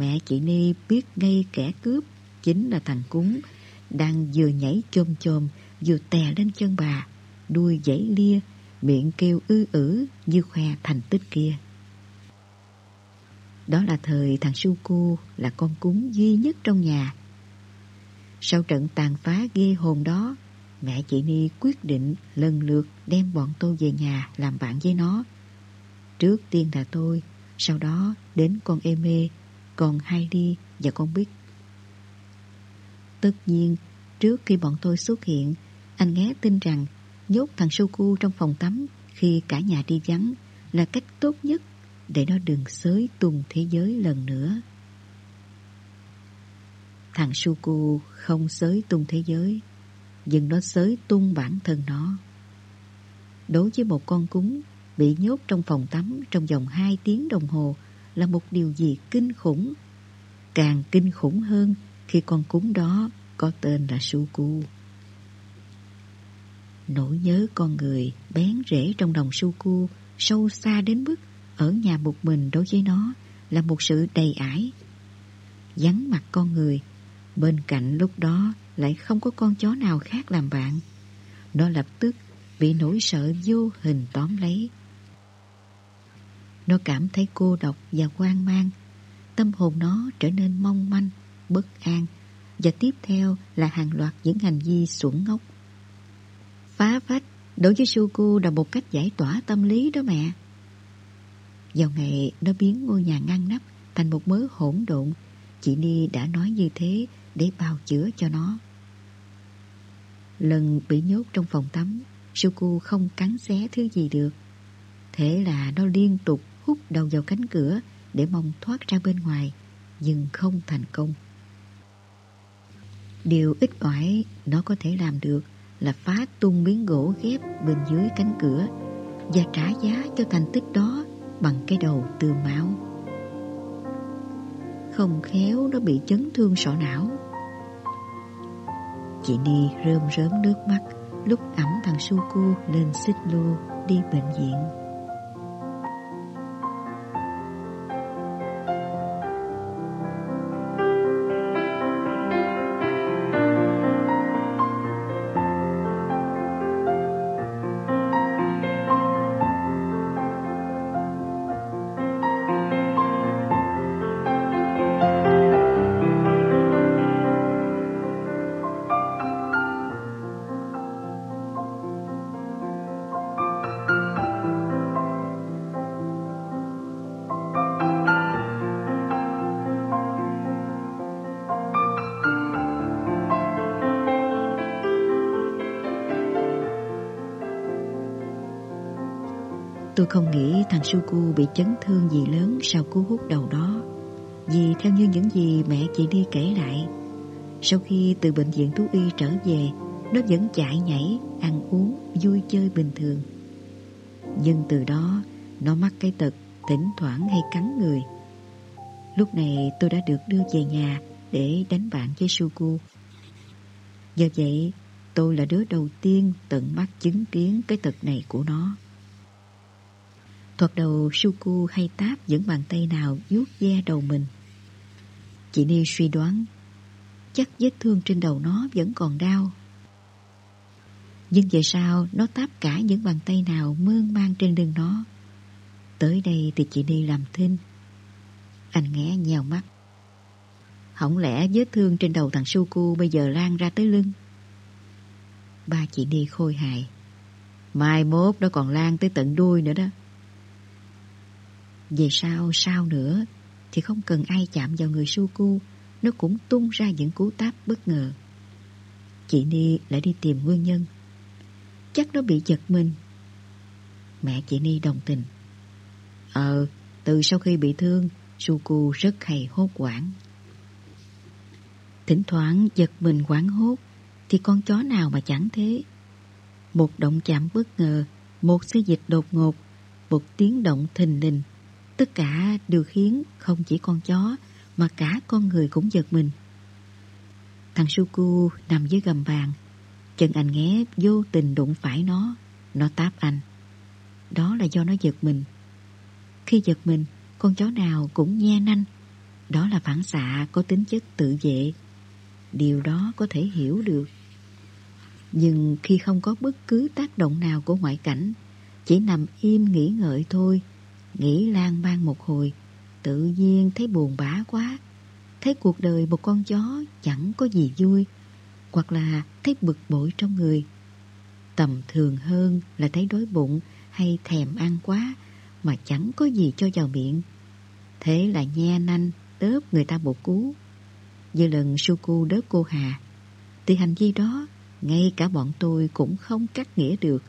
Speaker 2: mẹ chị Ni biết ngay kẻ cướp chính là thằng cúng, đang vừa nhảy chôm chôm, vừa tè lên chân bà, đuôi dãy lia, miệng kêu ư ử như khoe thành tích kia. Đó là thời thằng Suku là con cúng duy nhất trong nhà. Sau trận tàn phá ghê hồn đó, mẹ chị Ni quyết định lần lượt đem bọn tôi về nhà làm bạn với nó. Trước tiên là tôi, sau đó đến con còn hai đi và con biết. Tất nhiên, trước khi bọn tôi xuất hiện, anh nghe tin rằng nhốt thằng Suku trong phòng tắm khi cả nhà đi vắng là cách tốt nhất để nó đừng xới tung thế giới lần nữa. Thằng Suku không xới tung thế giới, nhưng nó xới tung bản thân nó. Đối với một con cúng bị nhốt trong phòng tắm trong vòng 2 tiếng đồng hồ là một điều gì kinh khủng. Càng kinh khủng hơn khi con cúng đó có tên là Suku. Nỗi nhớ con người bén rễ trong đồng Suku sâu xa đến mức ở nhà một mình đối với nó là một sự đầy ải. Vắng mặt con người, bên cạnh lúc đó lại không có con chó nào khác làm bạn. Nó lập tức bị nỗi sợ vô hình tóm lấy. Nó cảm thấy cô độc và hoang mang. Tâm hồn nó trở nên mong manh, bất an và tiếp theo là hàng loạt những hành vi xuẩn ngốc. Phá vách đối với Suku là một cách giải tỏa tâm lý đó mẹ. Vào ngày nó biến ngôi nhà ngăn nắp thành một mớ hỗn độn Chị Ni đã nói như thế để bào chữa cho nó. Lần bị nhốt trong phòng tắm, Suku không cắn xé thứ gì được. Thế là nó liên tục hút đầu vào cánh cửa để mong thoát ra bên ngoài, nhưng không thành công. Điều ít ỏi nó có thể làm được là phá tung miếng gỗ ghép bên dưới cánh cửa và trả giá cho thành tích đó bằng cái đầu từ máu. Không khéo nó bị chấn thương sọ não. Chị Ni rơm rớm nước mắt lúc ẩm thằng Suku lên xích lô đi bệnh viện. Tôi không nghĩ thằng Suku bị chấn thương gì lớn sau cú hút đầu đó. Vì theo như những gì mẹ chị đi kể lại, sau khi từ bệnh viện thú y trở về, nó vẫn chạy nhảy, ăn uống, vui chơi bình thường. Nhưng từ đó, nó mắc cái tật thỉnh thoảng hay cắn người. Lúc này tôi đã được đưa về nhà để đánh bạn với Suku. Do vậy, tôi là đứa đầu tiên tận mắt chứng kiến cái tật này của nó. Thoạt đầu Suku hay táp những bàn tay nào vuốt ve đầu mình. Chị Ni suy đoán, chắc vết thương trên đầu nó vẫn còn đau. Nhưng về sau, nó táp cả những bàn tay nào mơn mang trên lưng nó. Tới đây thì chị Ni làm thinh. Anh nghe nhèo mắt. Không lẽ vết thương trên đầu thằng Suku bây giờ lan ra tới lưng? Ba chị Ni khôi hài. Mai mốt nó còn lan tới tận đuôi nữa đó. Về sau, sao nữa thì không cần ai chạm vào người Suku, nó cũng tung ra những cú táp bất ngờ. Chị Ni lại đi tìm nguyên nhân. Chắc nó bị giật mình. Mẹ chị Ni đồng tình. Ờ, từ sau khi bị thương, Suku rất hay hốt quảng. Thỉnh thoảng giật mình quảng hốt, thì con chó nào mà chẳng thế. Một động chạm bất ngờ, một xây dịch đột ngột, một tiếng động thình lình Tất cả đều khiến không chỉ con chó mà cả con người cũng giật mình. Thằng Suku nằm dưới gầm bàn, chân anh nghe vô tình đụng phải nó, nó táp anh. Đó là do nó giật mình. Khi giật mình, con chó nào cũng nhe nanh. Đó là phản xạ có tính chất tự vệ. Điều đó có thể hiểu được. Nhưng khi không có bất cứ tác động nào của ngoại cảnh, chỉ nằm im nghỉ ngợi thôi, Nghĩ lang mang một hồi, tự nhiên thấy buồn bã quá. Thấy cuộc đời một con chó chẳng có gì vui, hoặc là thấy bực bội trong người. Tầm thường hơn là thấy đói bụng hay thèm ăn quá mà chẳng có gì cho vào miệng. Thế là nhe nanh đớp người ta một cú. Như lần Suku đớp cô Hà, thì hành vi đó ngay cả bọn tôi cũng không cắt nghĩa được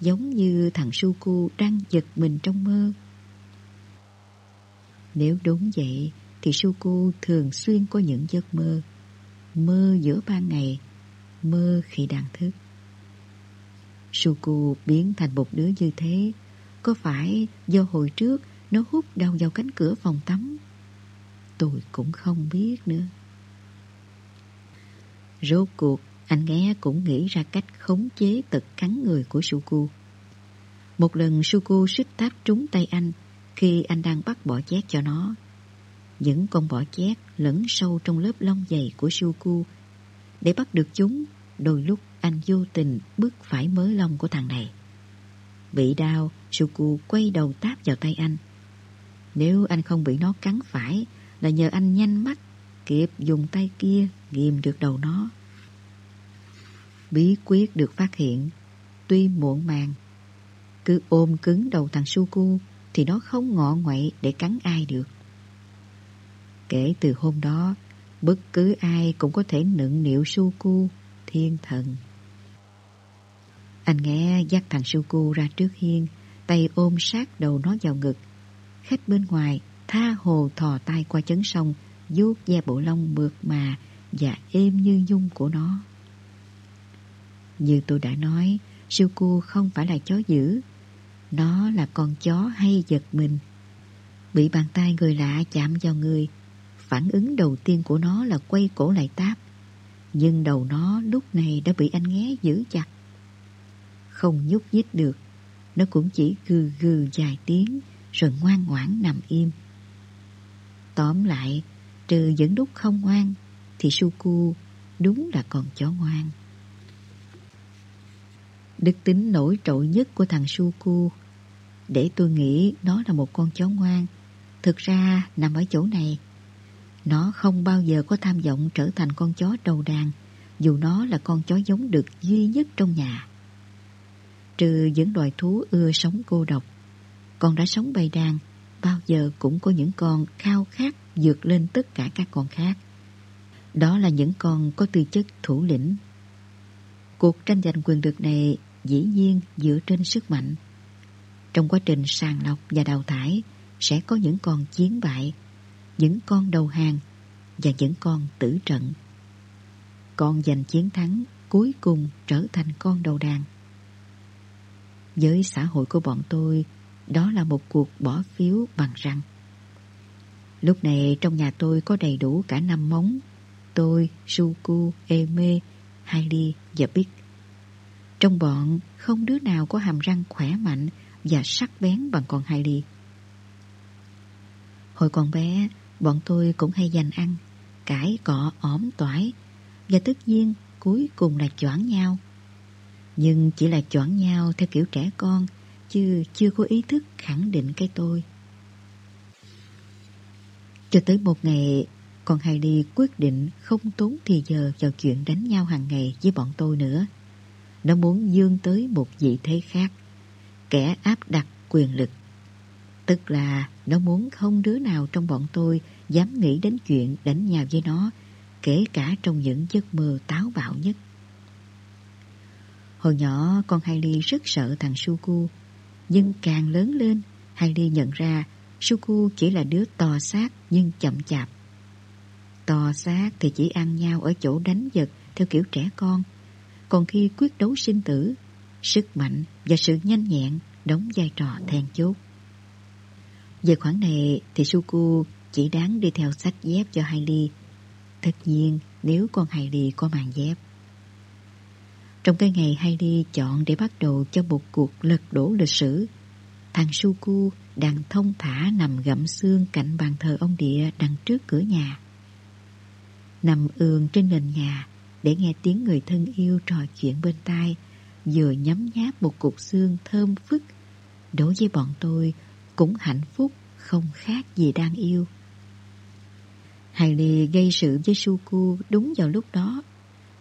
Speaker 2: giống như thằng Suku đang giật mình trong mơ. Nếu đúng vậy, thì Suku thường xuyên có những giấc mơ. Mơ giữa ban ngày, mơ khi đang thức. Suku biến thành một đứa như thế, có phải do hồi trước nó hút đầu vào cánh cửa phòng tắm? Tôi cũng không biết nữa. Rốt cuộc, anh nghe cũng nghĩ ra cách khống chế tật cắn người của Suku. Một lần Suku suýt tác trúng tay anh khi anh đang bắt bỏ chét cho nó. Những con bọ chét lẫn sâu trong lớp lông dày của Suku. Để bắt được chúng, đôi lúc anh vô tình bứt phải mớ lông của thằng này. Bị đau, Suku quay đầu táp vào tay anh. Nếu anh không bị nó cắn phải là nhờ anh nhanh mắt kịp dùng tay kia ghim được đầu nó. Bí quyết được phát hiện, tuy muộn màng, cứ ôm cứng đầu thằng Suku thì nó không ngọ ngoậy để cắn ai được. Kể từ hôm đó, bất cứ ai cũng có thể nựng niệu Suku, thiên thần. Anh nghe dắt thằng Suku ra trước hiên, tay ôm sát đầu nó vào ngực. Khách bên ngoài tha hồ thò tay qua chấn sông, vuốt da bộ lông mượt mà và êm như nhung của nó. Như tôi đã nói, Suku không phải là chó dữ. Nó là con chó hay giật mình. Bị bàn tay người lạ chạm vào người, phản ứng đầu tiên của nó là quay cổ lại táp. Nhưng đầu nó lúc này đã bị anh nghé giữ chặt. Không nhúc nhích được, nó cũng chỉ gừ gừ dài tiếng rồi ngoan ngoãn nằm im. Tóm lại, trừ dẫn đúc không ngoan, thì Suku đúng là con chó ngoan. Đức tính nổi trội nhất của thằng Suku để tôi nghĩ nó là một con chó ngoan thực ra nằm ở chỗ này. Nó không bao giờ có tham vọng trở thành con chó đầu đàn dù nó là con chó giống được duy nhất trong nhà. Trừ những loài thú ưa sống cô độc, con đã sống bầy đàn bao giờ cũng có những con khao khát vượt lên tất cả các con khác. Đó là những con có tư chất thủ lĩnh. Cuộc tranh giành quyền lực này dĩ nhiên dựa trên sức mạnh. Trong quá trình sàng lọc và đào thải sẽ có những con chiến bại, những con đầu hàng và những con tử trận. Con giành chiến thắng cuối cùng trở thành con đầu đàn. Với xã hội của bọn tôi, đó là một cuộc bỏ phiếu bằng răng. Lúc này trong nhà tôi có đầy đủ cả năm móng. Tôi, Suku, Eme, Hailey và Big. Trong bọn không đứa nào có hàm răng khỏe mạnh và sắc bén bằng con Haili. Hồi còn bé, bọn tôi cũng hay dành ăn, cãi cọ ỏm tỏi và tất nhiên cuối cùng là choảng nhau. Nhưng chỉ là choảng nhau theo kiểu trẻ con, chứ chưa có ý thức khẳng định cái tôi. Cho tới một ngày, con Heidi quyết định không tốn thì giờ vào chuyện đánh nhau hàng ngày với bọn tôi nữa. Nó muốn dương tới một vị thế khác, kẻ áp đặt quyền lực. Tức là nó muốn không đứa nào trong bọn tôi dám nghĩ đến chuyện đánh nhau với nó, kể cả trong những giấc mơ táo bạo nhất. Hồi nhỏ con Hailey rất sợ thằng Suku, nhưng càng lớn lên, Hailey nhận ra Suku chỉ là đứa to xác nhưng chậm chạp. To xác thì chỉ ăn nhau ở chỗ đánh giật theo kiểu trẻ con, còn khi quyết đấu sinh tử, sức mạnh và sự nhanh nhẹn đóng vai trò then chốt. Về khoản này thì Suku chỉ đáng đi theo sách dép cho Hailey. Tất nhiên nếu con Hailey có màn dép. Trong cái ngày Hailey chọn để bắt đầu cho một cuộc lật đổ lịch sử, thằng Suku đang thông thả nằm gặm xương cạnh bàn thờ ông địa đằng trước cửa nhà. Nằm ườn trên nền nhà để nghe tiếng người thân yêu trò chuyện bên tai, vừa nhấm nháp một cục xương thơm phức. Đối với bọn tôi, cũng hạnh phúc không khác gì đang yêu. Hailey gây sự với Suku đúng vào lúc đó,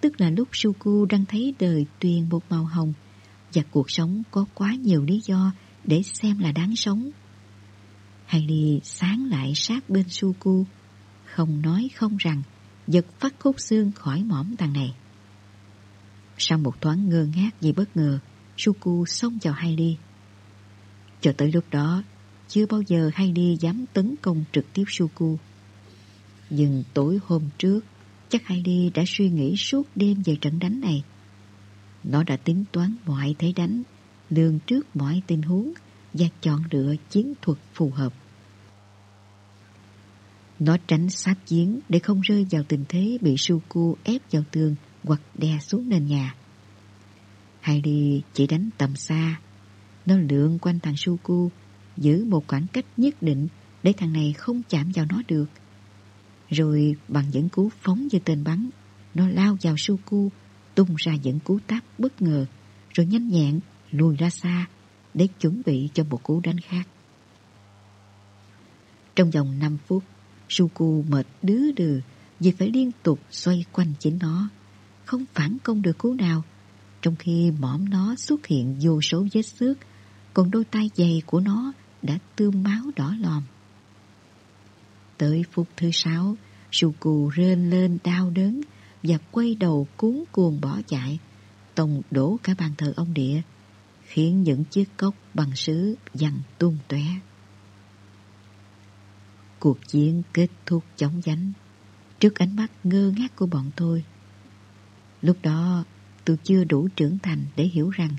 Speaker 2: tức là lúc Suku đang thấy đời tuyền một màu hồng và cuộc sống có quá nhiều lý do để xem là đáng sống. Hailey sáng lại sát bên Suku, không nói không rằng, giật phát khúc xương khỏi mỏm thằng này. Sau một thoáng ngơ ngác vì bất ngờ, Suku xông vào Hailey. Cho tới lúc đó, chưa bao giờ Heidi dám tấn công trực tiếp Suku. Nhưng tối hôm trước, chắc Heidi đã suy nghĩ suốt đêm về trận đánh này. Nó đã tính toán mọi thế đánh, lường trước mọi tình huống và chọn lựa chiến thuật phù hợp. Nó tránh sát chiến để không rơi vào tình thế bị Suku ép vào tường hoặc đè xuống nền nhà. Heidi chỉ đánh tầm xa. Nó lượn quanh thằng Suku giữ một khoảng cách nhất định để thằng này không chạm vào nó được. Rồi bằng dẫn cú phóng như tên bắn, nó lao vào Suku, tung ra dẫn cú táp bất ngờ, rồi nhanh nhẹn lùi ra xa để chuẩn bị cho một cú đánh khác. Trong vòng 5 phút, Suku mệt đứ đừ vì phải liên tục xoay quanh chính nó, không phản công được cú nào, trong khi mõm nó xuất hiện vô số vết xước, còn đôi tay dày của nó đã tươm máu đỏ lòm. Tới phút thứ sáu, Suku rên lên đau đớn và quay đầu cuốn cuồng bỏ chạy, tông đổ cả bàn thờ ông địa, khiến những chiếc cốc bằng sứ văng tung tóe. Cuộc chiến kết thúc chóng vánh trước ánh mắt ngơ ngác của bọn tôi. Lúc đó tôi chưa đủ trưởng thành để hiểu rằng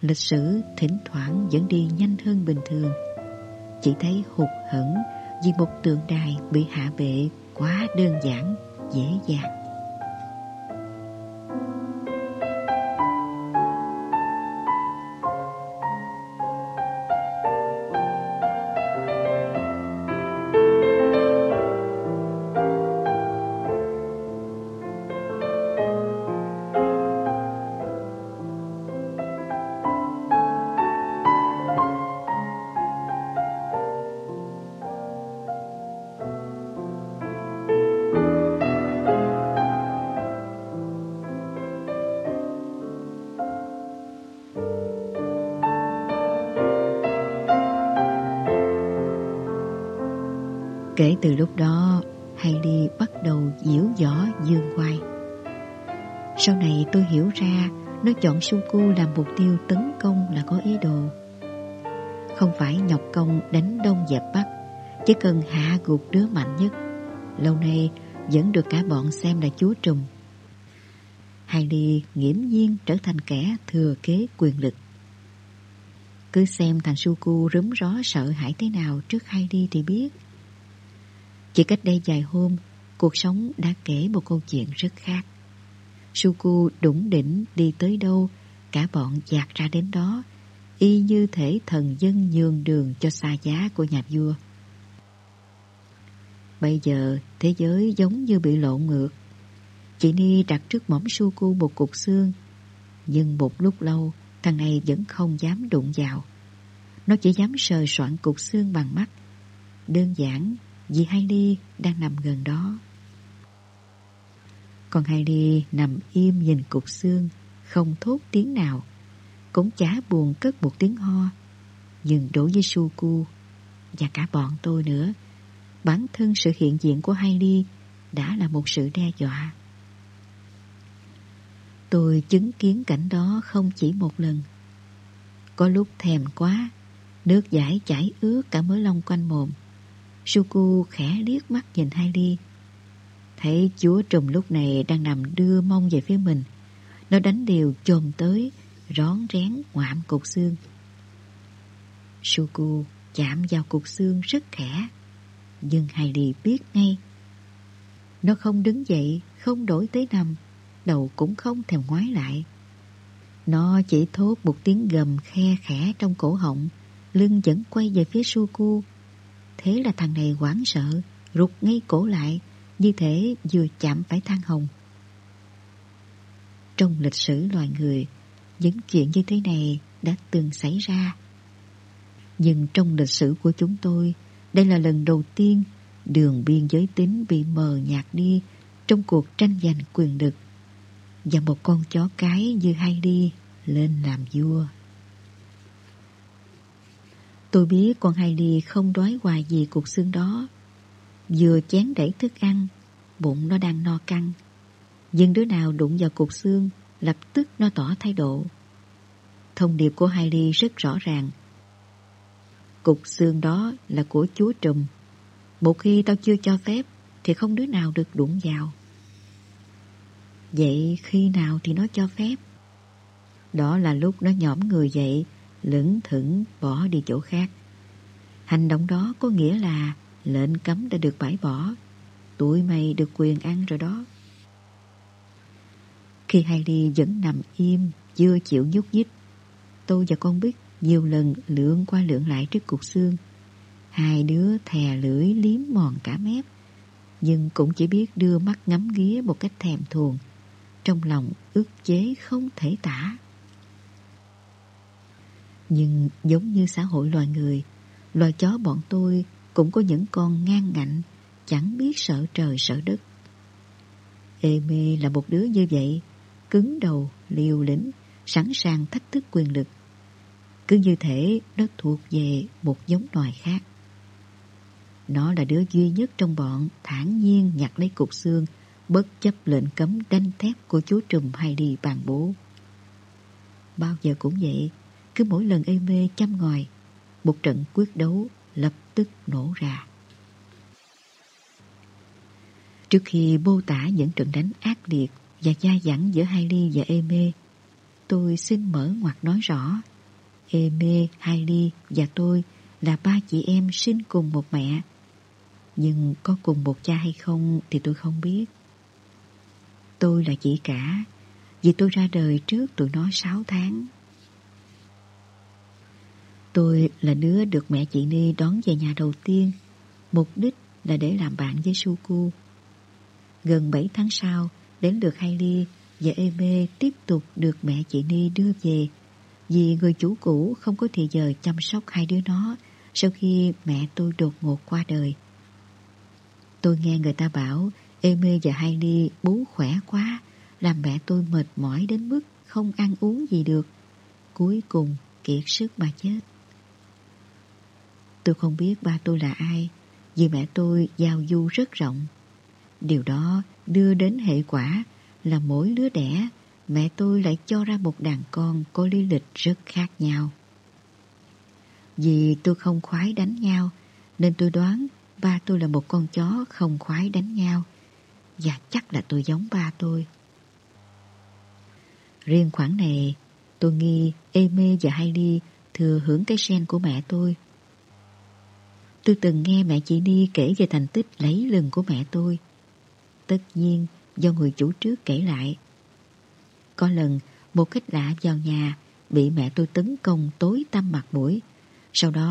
Speaker 2: lịch sử thỉnh thoảng vẫn đi nhanh hơn bình thường. Chỉ thấy hụt hẫng vì một tượng đài bị hạ bệ quá đơn giản, dễ dàng. Kể từ lúc đó, Heidi bắt đầu diễu võ dương quay. Sau này tôi hiểu ra nó chọn Suku làm mục tiêu tấn công là có ý đồ. Không phải nhọc công đánh đông dẹp bắc, chỉ cần hạ gục đứa mạnh nhất. Lâu nay vẫn được cả bọn xem là chúa trùm. Heidi nghiễm nhiên trở thành kẻ thừa kế quyền lực. Cứ xem thằng Suku rúm ró sợ hãi thế nào trước Heidi thì biết. Chỉ cách đây vài hôm, cuộc sống đã kể một câu chuyện rất khác. Suku đủng đỉnh đi tới đâu, cả bọn dạt ra đến đó, y như thể thần dân nhường đường cho xa giá của nhà vua. Bây giờ, thế giới giống như bị lộn ngược. Chị Ni đặt trước mỏm Suku một cục xương, nhưng một lúc lâu, thằng này vẫn không dám đụng vào. Nó chỉ dám sờ soạn cục xương bằng mắt. Đơn giản vì Heidi đang nằm gần đó. Còn Heidi nằm im nhìn cục xương, không thốt tiếng nào, cũng chả buồn cất một tiếng ho. Nhưng đối với Suku và cả bọn tôi nữa, bản thân sự hiện diện của Heidi đã là một sự đe dọa. Tôi chứng kiến cảnh đó không chỉ một lần. Có lúc thèm quá, nước giải chảy ướt cả mớ lông quanh mồm. Suku khẽ liếc mắt nhìn Hailey. Thấy chúa trùm lúc này đang nằm đưa mông về phía mình. Nó đánh đều chồm tới, rón rén ngoạm cục xương. Suku chạm vào cục xương rất khẽ. Nhưng Hailey biết ngay. Nó không đứng dậy, không đổi tới nằm, đầu cũng không thèm ngoái lại. Nó chỉ thốt một tiếng gầm khe khẽ trong cổ họng, lưng vẫn quay về phía Suku. Thế là thằng này hoảng sợ, rụt ngay cổ lại, như thể vừa chạm phải than hồng. Trong lịch sử loài người, những chuyện như thế này đã từng xảy ra. Nhưng trong lịch sử của chúng tôi, đây là lần đầu tiên đường biên giới tính bị mờ nhạt đi trong cuộc tranh giành quyền lực và một con chó cái như hay đi lên làm vua. Tôi biết con Heidi không đói hoài gì cuộc xương đó. Vừa chén đẩy thức ăn, bụng nó đang no căng. Nhưng đứa nào đụng vào cục xương, lập tức nó tỏ thái độ. Thông điệp của Heidi rất rõ ràng. Cục xương đó là của chúa trùm. Một khi tao chưa cho phép, thì không đứa nào được đụng vào. Vậy khi nào thì nó cho phép? Đó là lúc nó nhõm người dậy lững thững bỏ đi chỗ khác. Hành động đó có nghĩa là lệnh cấm đã được bãi bỏ. Tụi mày được quyền ăn rồi đó. Khi Hailey vẫn nằm im, chưa chịu nhúc nhích, tôi và con Bích nhiều lần lượn qua lượn lại trước cục xương. Hai đứa thè lưỡi liếm mòn cả mép, nhưng cũng chỉ biết đưa mắt ngắm nghía một cách thèm thuồng, trong lòng ức chế không thể tả. Nhưng giống như xã hội loài người, loài chó bọn tôi cũng có những con ngang ngạnh, chẳng biết sợ trời sợ đất. Ê mê là một đứa như vậy, cứng đầu, liều lĩnh, sẵn sàng thách thức quyền lực. Cứ như thể nó thuộc về một giống loài khác. Nó là đứa duy nhất trong bọn thản nhiên nhặt lấy cục xương bất chấp lệnh cấm đanh thép của chú trùm hay đi bàn bố. Bao giờ cũng vậy, cứ mỗi lần ê mê chăm ngòi, một trận quyết đấu lập tức nổ ra. Trước khi mô tả những trận đánh ác liệt và gia dẳng giữa Hai Ly và Eme, tôi xin mở ngoặt nói rõ. Eme, Hailey và tôi là ba chị em sinh cùng một mẹ. Nhưng có cùng một cha hay không thì tôi không biết. Tôi là chị cả, vì tôi ra đời trước tụi nó 6 tháng. Tôi là đứa được mẹ chị Ni đón về nhà đầu tiên, mục đích là để làm bạn với Suku. Gần 7 tháng sau, đến lượt Hailey và Eme tiếp tục được mẹ chị Ni đưa về vì người chủ cũ không có thời giờ chăm sóc hai đứa nó sau khi mẹ tôi đột ngột qua đời. Tôi nghe người ta bảo Eme và Hailey bú khỏe quá làm mẹ tôi mệt mỏi đến mức không ăn uống gì được. Cuối cùng kiệt sức mà chết. Tôi không biết ba tôi là ai, vì mẹ tôi giao du rất rộng. Điều đó đưa đến hệ quả là mỗi lứa đẻ, mẹ tôi lại cho ra một đàn con có lý lịch rất khác nhau. Vì tôi không khoái đánh nhau, nên tôi đoán ba tôi là một con chó không khoái đánh nhau, và chắc là tôi giống ba tôi. Riêng khoảng này, tôi nghi Eme và Hailey thừa hưởng cái sen của mẹ tôi. Tôi từng nghe mẹ chị Ni kể về thành tích lấy lừng của mẹ tôi. Tất nhiên, do người chủ trước kể lại. Có lần, một khách lạ vào nhà, bị mẹ tôi tấn công tối tăm mặt mũi. Sau đó